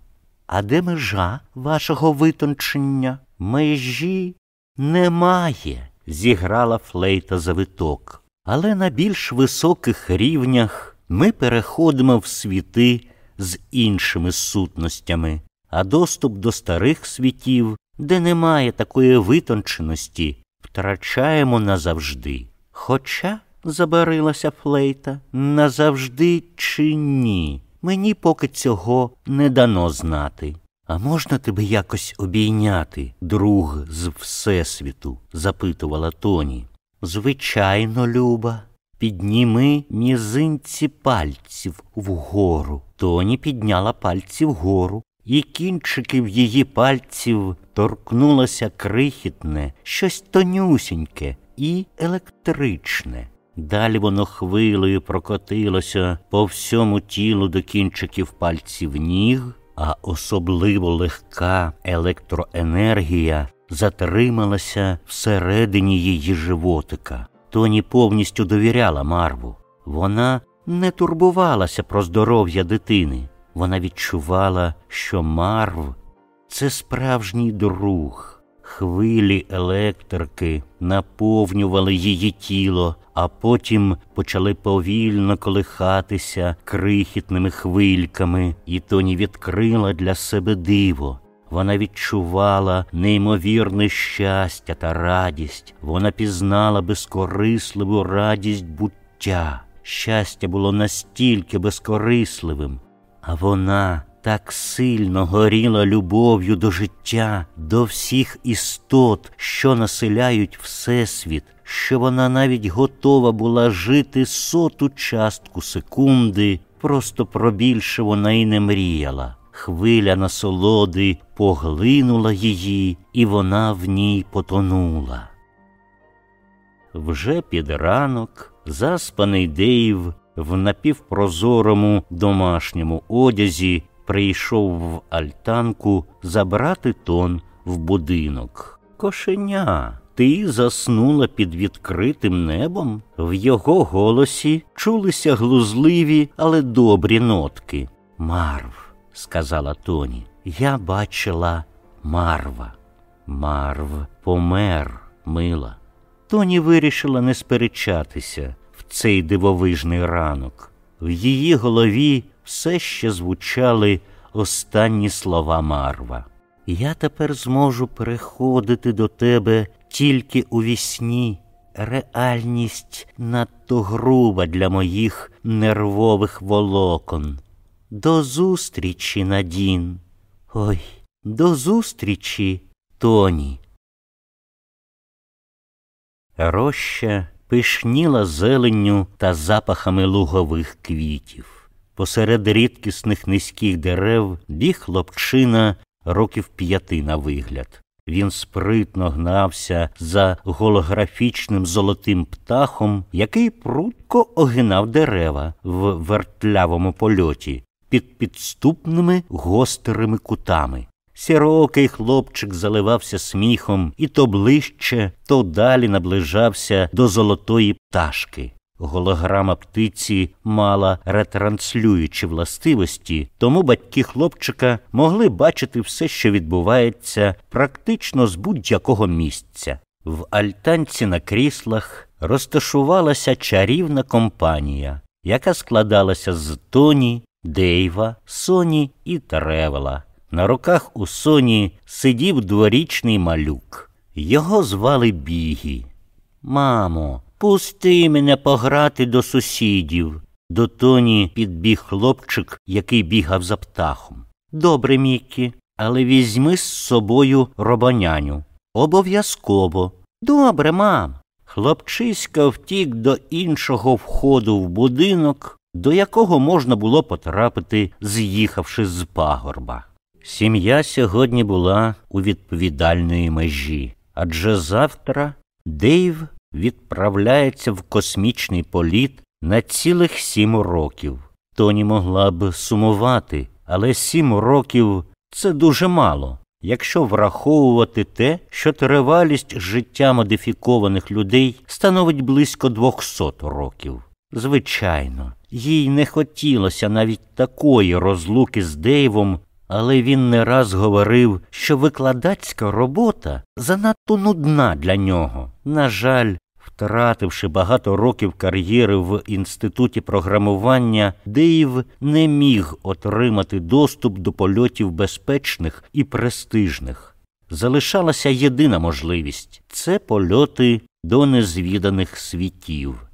А де межа вашого витончення? Межі немає, зіграла флейта завиток. Але на більш високих рівнях ми переходимо в світи з іншими сутностями, а доступ до старих світів де немає такої витонченості, втрачаємо назавжди. Хоча, забарилася Флейта, назавжди чи ні. Мені поки цього не дано знати. А можна тебе якось обійняти, друг з Всесвіту? запитувала Тоні. Звичайно, Люба, підніми мізинці пальців вгору. Тоні підняла пальці вгору, і кінчиків її пальців торкнулося крихітне, щось тонюсіньке і електричне. Далі воно хвилею прокотилося по всьому тілу до кінчиків пальців ніг, а особливо легка електроенергія затрималася всередині її животика. Тоні повністю довіряла Марву. Вона не турбувалася про здоров'я дитини. Вона відчувала, що Марв це справжній друг. Хвилі електрики наповнювали її тіло, а потім почали повільно колихатися крихітними хвильками, і Тоні відкрила для себе диво. Вона відчувала неймовірне щастя та радість. Вона пізнала безкорисливу радість буття. Щастя було настільки безкорисливим, а вона так сильно горіла любов'ю до життя, до всіх істот, що населяють Всесвіт, що вона навіть готова була жити соту частку секунди, просто про більше вона й не мріяла. Хвиля насолоди поглинула її, і вона в ній потонула. Вже під ранок заспаний Дейв в напівпрозорому домашньому одязі прийшов в альтанку забрати тон в будинок. Кошеня, ти заснула під відкритим небом? В його голосі чулися глузливі, але добрі нотки. Марв, сказала Тоні, я бачила Марва. Марв помер, мила. Тоні вирішила не сперечатися цей дивовижний ранок. В її голові все ще звучали останні слова Марва. Я тепер зможу переходити до тебе тільки у вісні. Реальність надто груба для моїх нервових волокон. До зустрічі, Надін. Ой, до зустрічі, Тоні. Роща пишніла зеленню та запахами лугових квітів. Посеред рідкісних низьких дерев біг хлопчина років п'яти на вигляд. Він спритно гнався за голографічним золотим птахом, який прудко огинав дерева в вертлявому польоті під підступними гострими кутами. Сірокий хлопчик заливався сміхом і то ближче, то далі наближався до золотої пташки. Голограма птиці мала ретранслюючі властивості, тому батьки хлопчика могли бачити все, що відбувається, практично з будь-якого місця. В альтанці на кріслах розташувалася чарівна компанія, яка складалася з Тоні, Дейва, Соні і Тревела. На руках у Соні сидів дворічний малюк. Його звали Бігі. Мамо, пусти мене пограти до сусідів. До тоні підбіг хлопчик, який бігав за птахом. Добре, Міккі, але візьми з собою робоняню. Обов'язково. Добре, мам. Хлопчиська втік до іншого входу в будинок, до якого можна було потрапити, з'їхавши з пагорба. Сім'я сьогодні була у відповідальної межі, адже завтра Дейв відправляється в космічний політ на цілих сім років. Тоні могла б сумувати, але сім років це дуже мало, якщо враховувати те, що тривалість життя модифікованих людей становить близько двохсот років. Звичайно, їй не хотілося навіть такої розлуки з Дейвом, але він не раз говорив, що викладацька робота занадто нудна для нього. На жаль, втративши багато років кар'єри в інституті програмування, Дейв не міг отримати доступ до польотів безпечних і престижних. залишалася єдина можливість це польоти до незвіданих світів.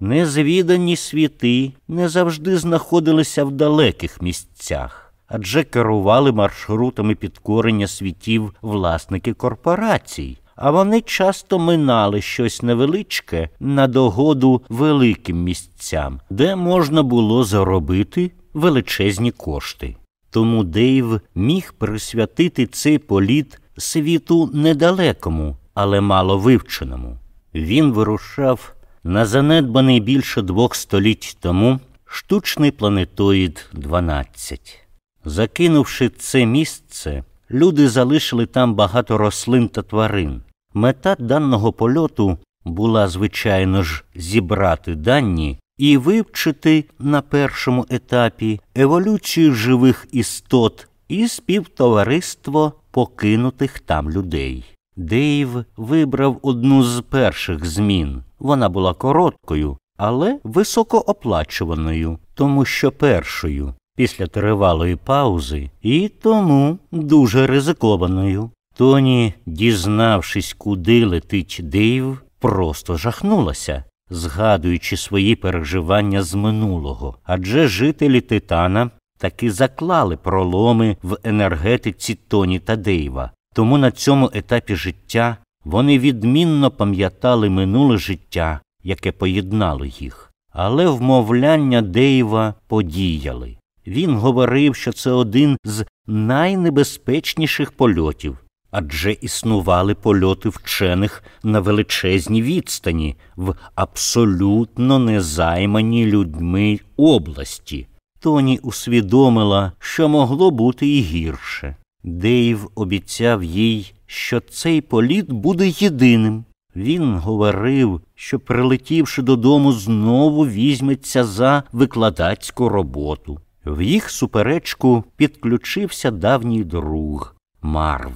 Незвідані світи не завжди знаходилися в далеких місцях, адже керували маршрутами підкорення світів власники корпорацій, а вони часто минали щось невеличке на догоду великим місцям, де можна було заробити величезні кошти. Тому Дейв міг присвятити цей політ світу недалекому, але мало вивченому. Він вирушав на занедбаний більше двох століть тому штучний планетоїд 12. Закинувши це місце, люди залишили там багато рослин та тварин. Мета даного польоту була, звичайно ж, зібрати дані і вивчити на першому етапі еволюцію живих істот і співтовариство покинутих там людей. Дейв вибрав одну з перших змін. Вона була короткою, але високооплачуваною, тому що першою, після тривалої паузи, і тому дуже ризикованою. Тоні, дізнавшись, куди летить Дейв, просто жахнулася, згадуючи свої переживання з минулого. Адже жителі Титана таки заклали проломи в енергетиці Тоні та Дейва. Тому на цьому етапі життя вони відмінно пам'ятали минуле життя, яке поєднало їх. Але вмовляння Дейва подіяли. Він говорив, що це один з найнебезпечніших польотів, адже існували польоти вчених на величезній відстані в абсолютно незайманій людьми області. Тоні усвідомила, що могло бути і гірше. Дейв обіцяв їй, що цей політ буде єдиним. Він говорив, що, прилетівши додому, знову візьметься за викладацьку роботу. В їх суперечку підключився давній друг Марв.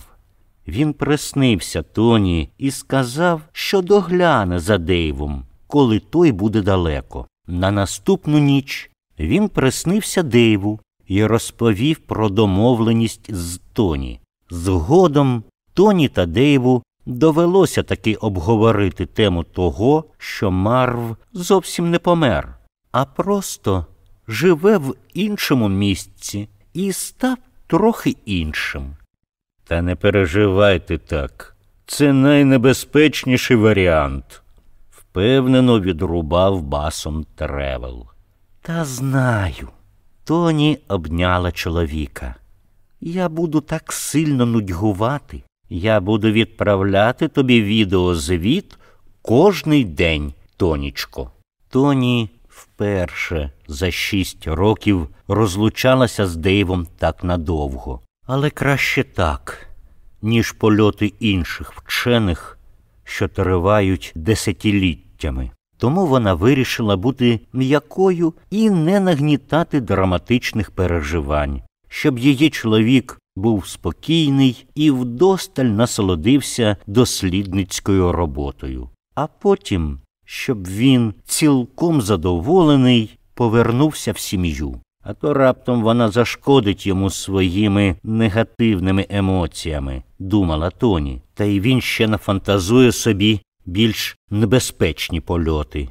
Він приснився Тоні і сказав, що догляне за Дейвом, коли той буде далеко. На наступну ніч він приснився Дейву і розповів про домовленість з Тоні. Згодом Тоні та Дейву довелося таки обговорити тему того, що Марв зовсім не помер, а просто живе в іншому місці і став трохи іншим. Та не переживайте так, це найнебезпечніший варіант, впевнено відрубав басом Тревел. Та знаю. Тоні обняла чоловіка. Я буду так сильно нудьгувати. Я буду відправляти тобі відеозвіт кожний день, Тонічко. Тоні вперше за шість років розлучалася з Дейвом так надовго. Але краще так, ніж польоти інших вчених, що тривають десятиліттями. Тому вона вирішила бути м'якою і не нагнітати драматичних переживань, щоб її чоловік був спокійний і вдосталь насолодився дослідницькою роботою, а потім, щоб він цілком задоволений повернувся в сім'ю. А то раптом вона зашкодить йому своїми негативними емоціями, думала Тоні, та й він ще нафантазує собі більш небезпечні польоти.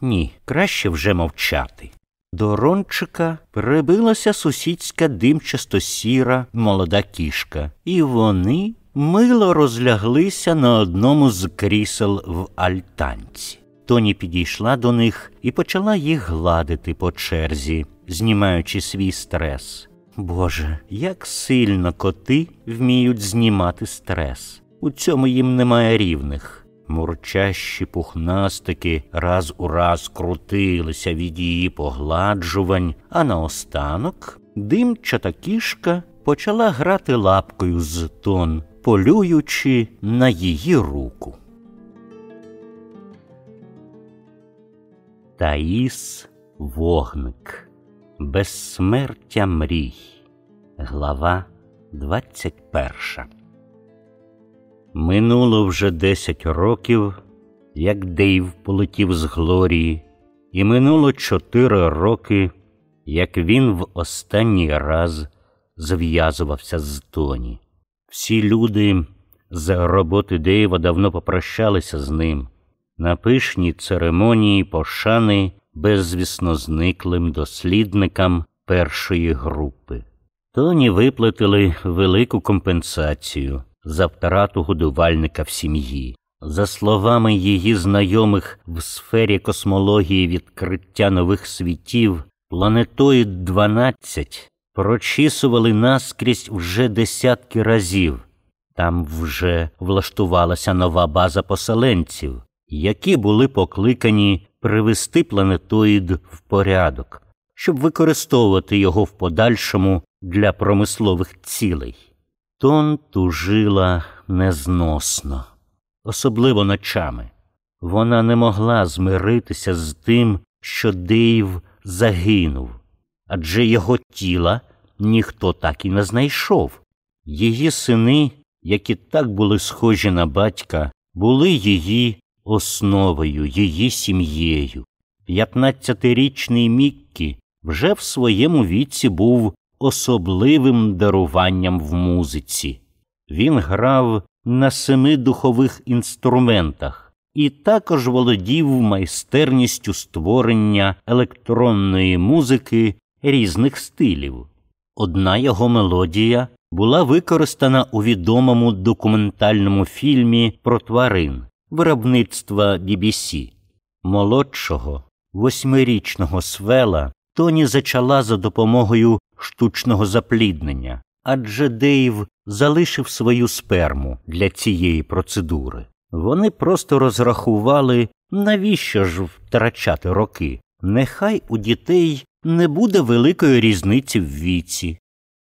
Ні, краще вже мовчати. До Рончика прибилася сусідська димчасто сіра молода кішка, і вони мило розляглися на одному з крісел в альтанці. Тоні підійшла до них і почала їх гладити по черзі, знімаючи свій стрес. Боже, як сильно коти вміють знімати стрес. У цьому їм немає рівних. Мурчащі пухнастики раз у раз крутилися від її погладжувань, а наостанок димчата кішка почала грати лапкою з тон, полюючи на її руку. Таїс Вогник Безсмертя мрій. Глава двадцять перша. Минуло вже десять років, як Дейв полетів з Глорії, і минуло чотири роки, як він в останній раз зв'язувався з Тоні. Всі люди За роботи Дейва давно попрощалися з ним. На пишній церемонії пошани безвісно зниклим дослідникам першої групи. Тоні виплатили велику компенсацію за втрату годувальника в сім'ї. За словами її знайомих в сфері космології відкриття нових світів, планетоїд 12 прочісували наскрізь вже десятки разів. Там вже влаштувалася нова база поселенців, які були покликані привести планетоїд в порядок, щоб використовувати його в подальшому для промислових цілей. Тон тужила незносно, особливо ночами. Вона не могла змиритися з тим, що Дейв загинув, адже його тіла ніхто так і не знайшов. Її сини, які так були схожі на батька, були її основою, її сім'єю. П'ятнадцятирічний Міккі вже в своєму віці був особливим даруванням в музиці. Він грав на семи духових інструментах і також володів майстерністю створення електронної музики різних стилів. Одна його мелодія була використана у відомому документальному фільмі про тварин виробництва BBC. Молодшого восьмирічного свела Тоні зачала за допомогою штучного запліднення, адже Дейв залишив свою сперму для цієї процедури. Вони просто розрахували, навіщо ж втрачати роки. Нехай у дітей не буде великої різниці в віці.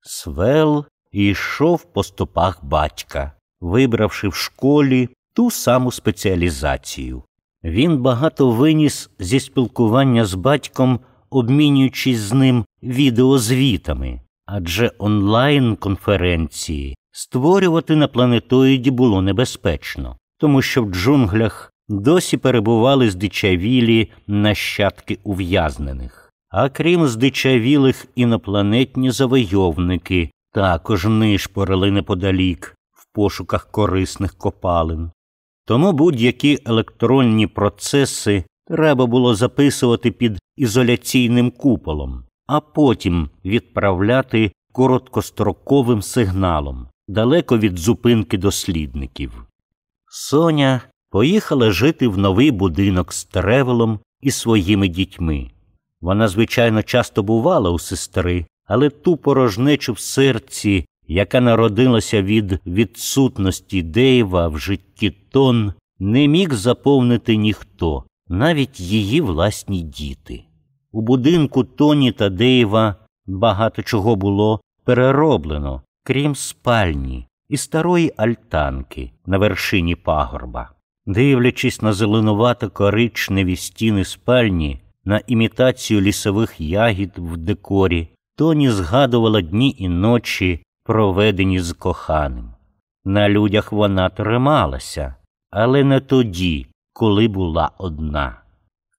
Свел йшов по стопах батька, вибравши в школі ту саму спеціалізацію. Він багато виніс зі спілкування з батьком, обмінюючись з ним відеозвітами, адже онлайн конференції створювати на планетоїді було небезпечно, тому що в джунглях досі перебували здичавілі нащадки ув'язнених. А крім здичавілих інопланетні завойовники також нишпорили неподалік в пошуках корисних копалин. Тому будь-які електронні процеси треба було записувати під ізоляційним куполом, а потім відправляти короткостроковим сигналом далеко від зупинки дослідників. Соня поїхала жити в новий будинок з Тревелом і своїми дітьми. Вона, звичайно, часто бувала у сестри, але ту порожнечу в серці, яка народилася від відсутності Дейва в житті тон, не міг заповнити ніхто, навіть її власні діти. У будинку Тоні та Дейва багато чого було перероблено, крім спальні і старої альтанки на вершині пагорба. Дивлячись на зеленувато коричневі стіни спальні, на імітацію лісових ягід в декорі, Тоні згадувала дні і ночі, проведені з коханим. На людях вона трималася, але не тоді, коли була одна.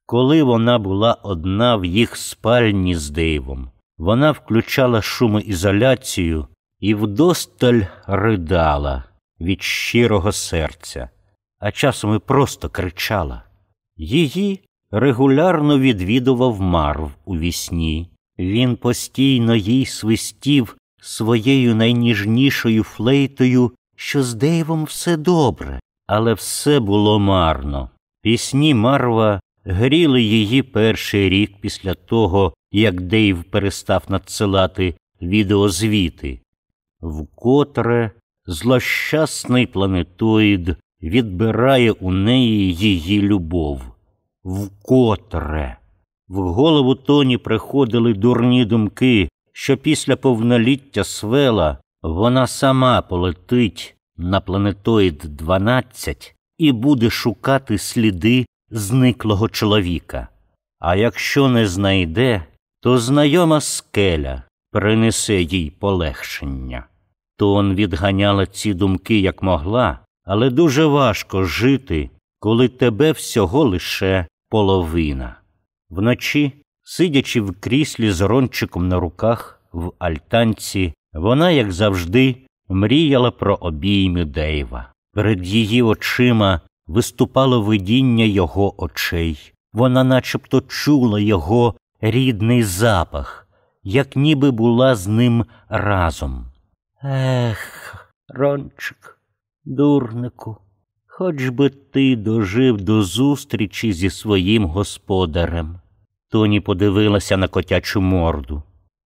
Коли вона була одна в їх спальні з Дейвом, вона включала шумоізоляцію і вдосталь ридала від щирого серця, а часом і просто кричала. Її регулярно відвідував Марв у вісні. Він постійно їй свистів своєю найніжнішою флейтою, що з Дейвом все добре, але все було марно. Пісні Марва гріли її перший рік після того, як Дейв перестав надсилати відеозвіти, вкотре злощасний планетоїд відбирає у неї її любов. Вкотре. В голову Тоні приходили дурні думки, що після повноліття свела вона сама полетить на планетоїд 12 і буде шукати сліди зниклого чоловіка. А якщо не знайде, то знайома скеля принесе їй полегшення. Тон відганяла ці думки як могла, але дуже важко жити, коли тебе всього лише половина. Вночі, сидячи в кріслі з рончиком на руках в альтанці, вона, як завжди, мріяла про обійми Дейва. Перед її очима виступало видіння його очей. Вона начебто чула його рідний запах, як ніби була з ним разом. Ех, Рончик, дурнику, хоч би ти дожив до зустрічі зі своїм господарем. Тоні подивилася на котячу морду.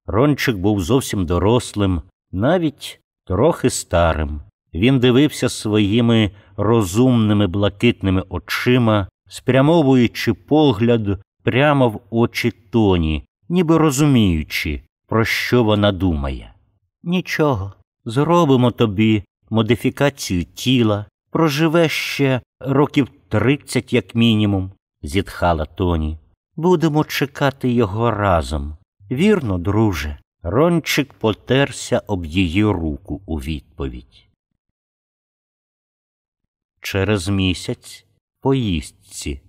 Рончик був зовсім дорослим, навіть трохи старим. Він дивився своїми розумними блакитними очима, спрямовуючи погляд прямо в очі тоні, ніби розуміючи, про що вона думає. Нічого, зробимо тобі модифікацію тіла, проживеш ще років тридцять, як мінімум, зітхала тоні. Будемо чекати його разом. Вірно, друже. Рончик потерся об її руку у відповідь. Через місяць поїздці.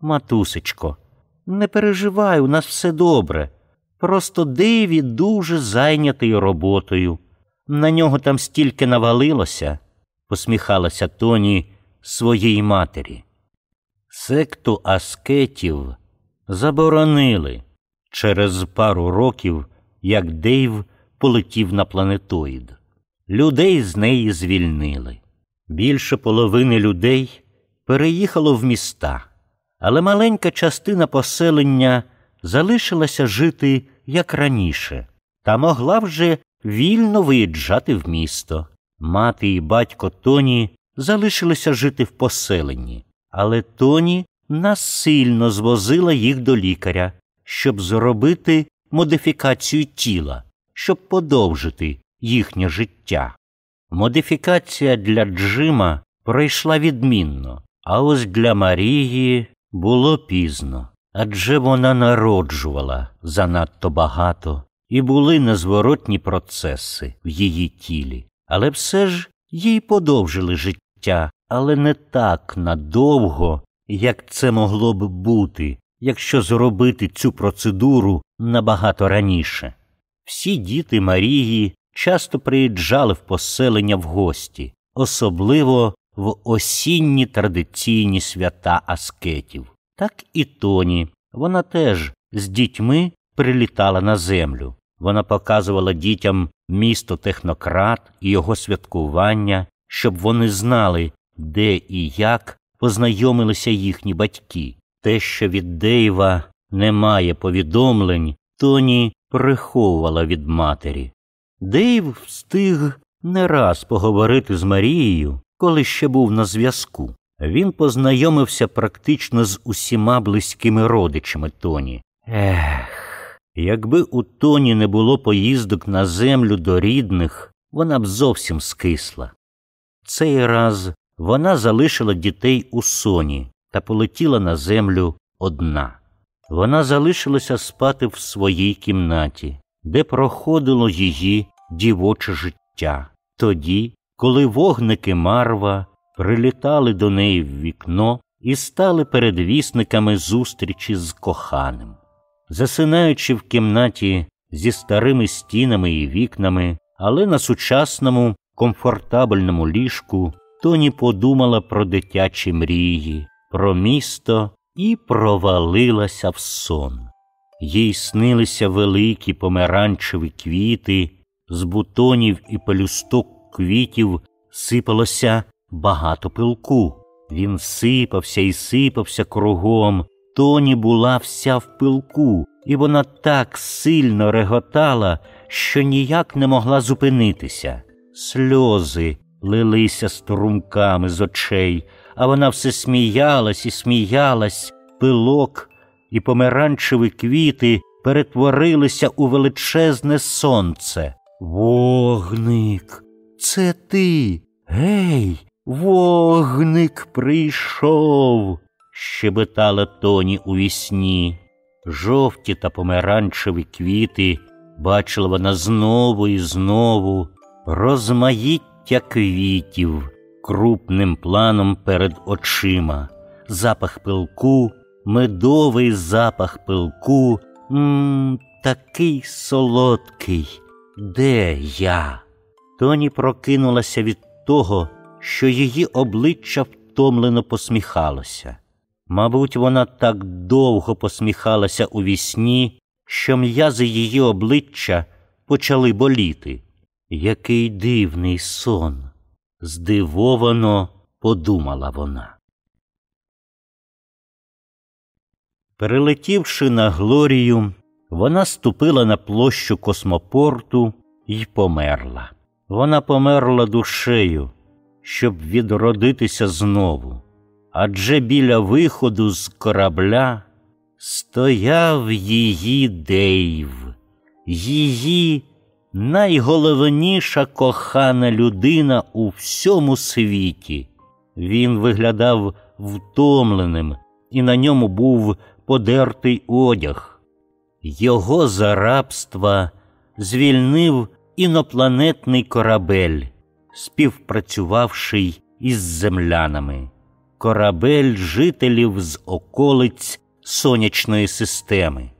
Матусечко, не переживай, у нас все добре. Просто Дейві дуже зайнятий роботою. На нього там стільки навалилося, посміхалася Тоні своїй матері. Секту аскетів заборонили через пару років, як Дейв полетів на планетоїд. Людей з неї звільнили. Більше половини людей переїхало в міста, але маленька частина поселення залишилася жити як раніше, та могла вже вільно виїжджати в місто. Мати і батько Тоні залишилися жити в поселенні, але Тоні насильно звозила їх до лікаря, щоб зробити модифікацію тіла, щоб подовжити їхнє життя. Модифікація для Джима пройшла відмінно, а ось для Марії було пізно, адже вона народжувала занадто багато, і були незворотні процеси в її тілі. Але все ж їй подовжили життя, але не так надовго, як це могло б бути, якщо зробити цю процедуру набагато раніше. Всі діти Марії часто приїжджали в поселення в гості, особливо в осінні традиційні свята аскетів. Так і Тоні. Вона теж з дітьми прилітала на землю. Вона показувала дітям місто технократ і його святкування, щоб вони знали, де і як познайомилися їхні батьки. Те, що від Дейва немає повідомлень, Тоні приховувала від матері. Дейв встиг не раз поговорити з Марією, коли ще був на зв'язку. Він познайомився практично з усіма близькими родичами Тоні. Ех, якби у Тоні не було поїздок на землю до рідних, вона б зовсім скисла. Цей раз вона залишила дітей у соні та полетіла на землю одна. Вона залишилася спати в своїй кімнаті, де проходило її дівоче життя, тоді, коли вогники Марва прилітали до неї в вікно і стали передвісниками зустрічі з коханим. Засинаючи в кімнаті зі старими стінами і вікнами, але на сучасному комфортабельному ліжку, Тоні подумала про дитячі мрії, про місто і провалилася в сон. Їй снилися великі помаранчеві квіти, з бутонів і пелюсток квітів сипалося багато пилку. Він сипався і сипався кругом. Тоні була вся в пилку, і вона так сильно реготала, що ніяк не могла зупинитися. Сльози лилися струмками з очей, а вона все сміялась і сміялась, пилок і помаранчеві квіти перетворилися у величезне сонце. Вогник, це ти. Гей, вогник прийшов, щебетала тоні у вісні. Жовті та помаранчеві квіти бачила вона знову і знову, розмаїття квітів крупним планом перед очима, запах пилку, медовий запах пилку, м такий солодкий. Де я? Тоні прокинулася від того, що її обличчя втомлено посміхалося. Мабуть, вона так довго посміхалася у вісні, що м'язи її обличчя почали боліти. Який дивний сон, здивовано подумала вона. Перелетівши на Глорію, вона ступила на площу космопорту і померла. Вона померла душею, щоб відродитися знову. Адже біля виходу з корабля стояв її Дейв, її найголовніша кохана людина у всьому світі. Він виглядав втомленим, і на ньому був подертий одяг. Його за рабства звільнив інопланетний корабель, співпрацювавший із землянами, корабель жителів з околиць сонячної системи.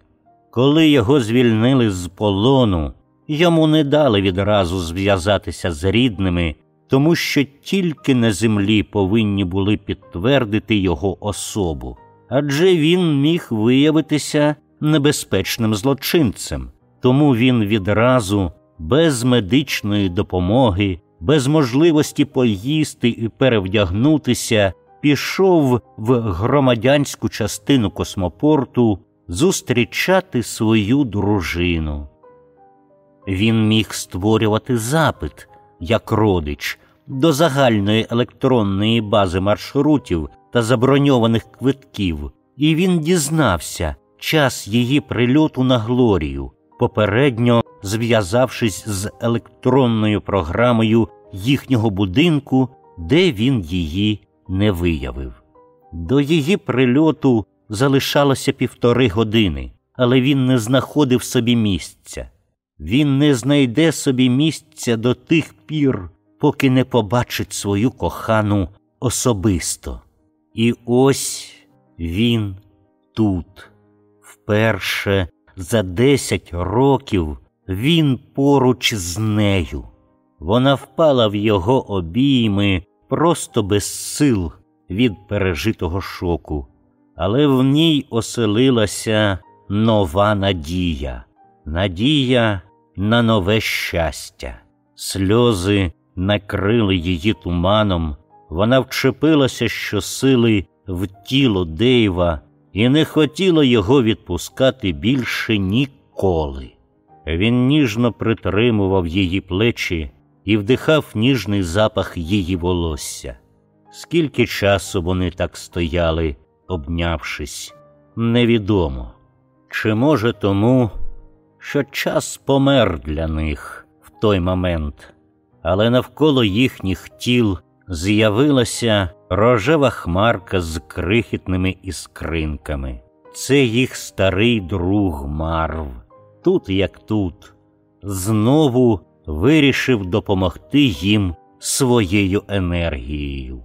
Коли його звільнили з полону, йому не дали відразу зв'язатися з рідними, тому що тільки на землі повинні були підтвердити його особу, адже він міг виявитися небезпечним злочинцем, тому він відразу, без медичної допомоги, без можливості поїсти і перевдягнутися, пішов в громадянську частину космопорту зустрічати свою дружину. Він міг створювати запит як родич до загальної електронної бази маршрутів та заброньованих квитків, і він дізнався час її прильоту на Глорію, попередньо зв'язавшись з електронною програмою їхнього будинку, де він її не виявив. До її прильоту залишалося півтори години, але він не знаходив собі місця. Він не знайде собі місця до тих пір, поки не побачить свою кохану особисто. І ось він тут. Вперше за десять років він поруч з нею. Вона впала в його обійми просто без сил від пережитого шоку, але в ній оселилася нова надія, надія на нове щастя. Сльози накрили її туманом, вона вчепилася щосили в тіло Дейва і не хотіла його відпускати більше ніколи. Він ніжно притримував її плечі і вдихав ніжний запах її волосся. Скільки часу вони так стояли, обнявшись, невідомо. Чи може тому, що час помер для них в той момент, але навколо їхніх тіл з'явилася рожева хмарка з крихітними іскринками. Це їх старий друг Марв, тут як тут, знову вирішив допомогти їм своєю енергією.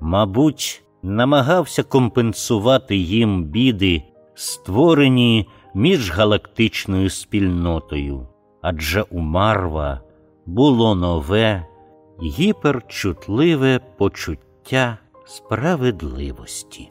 Мабуть, намагався компенсувати їм біди, створені міжгалактичною спільнотою, адже у Марва було нове, гіперчутливе почуття справедливості.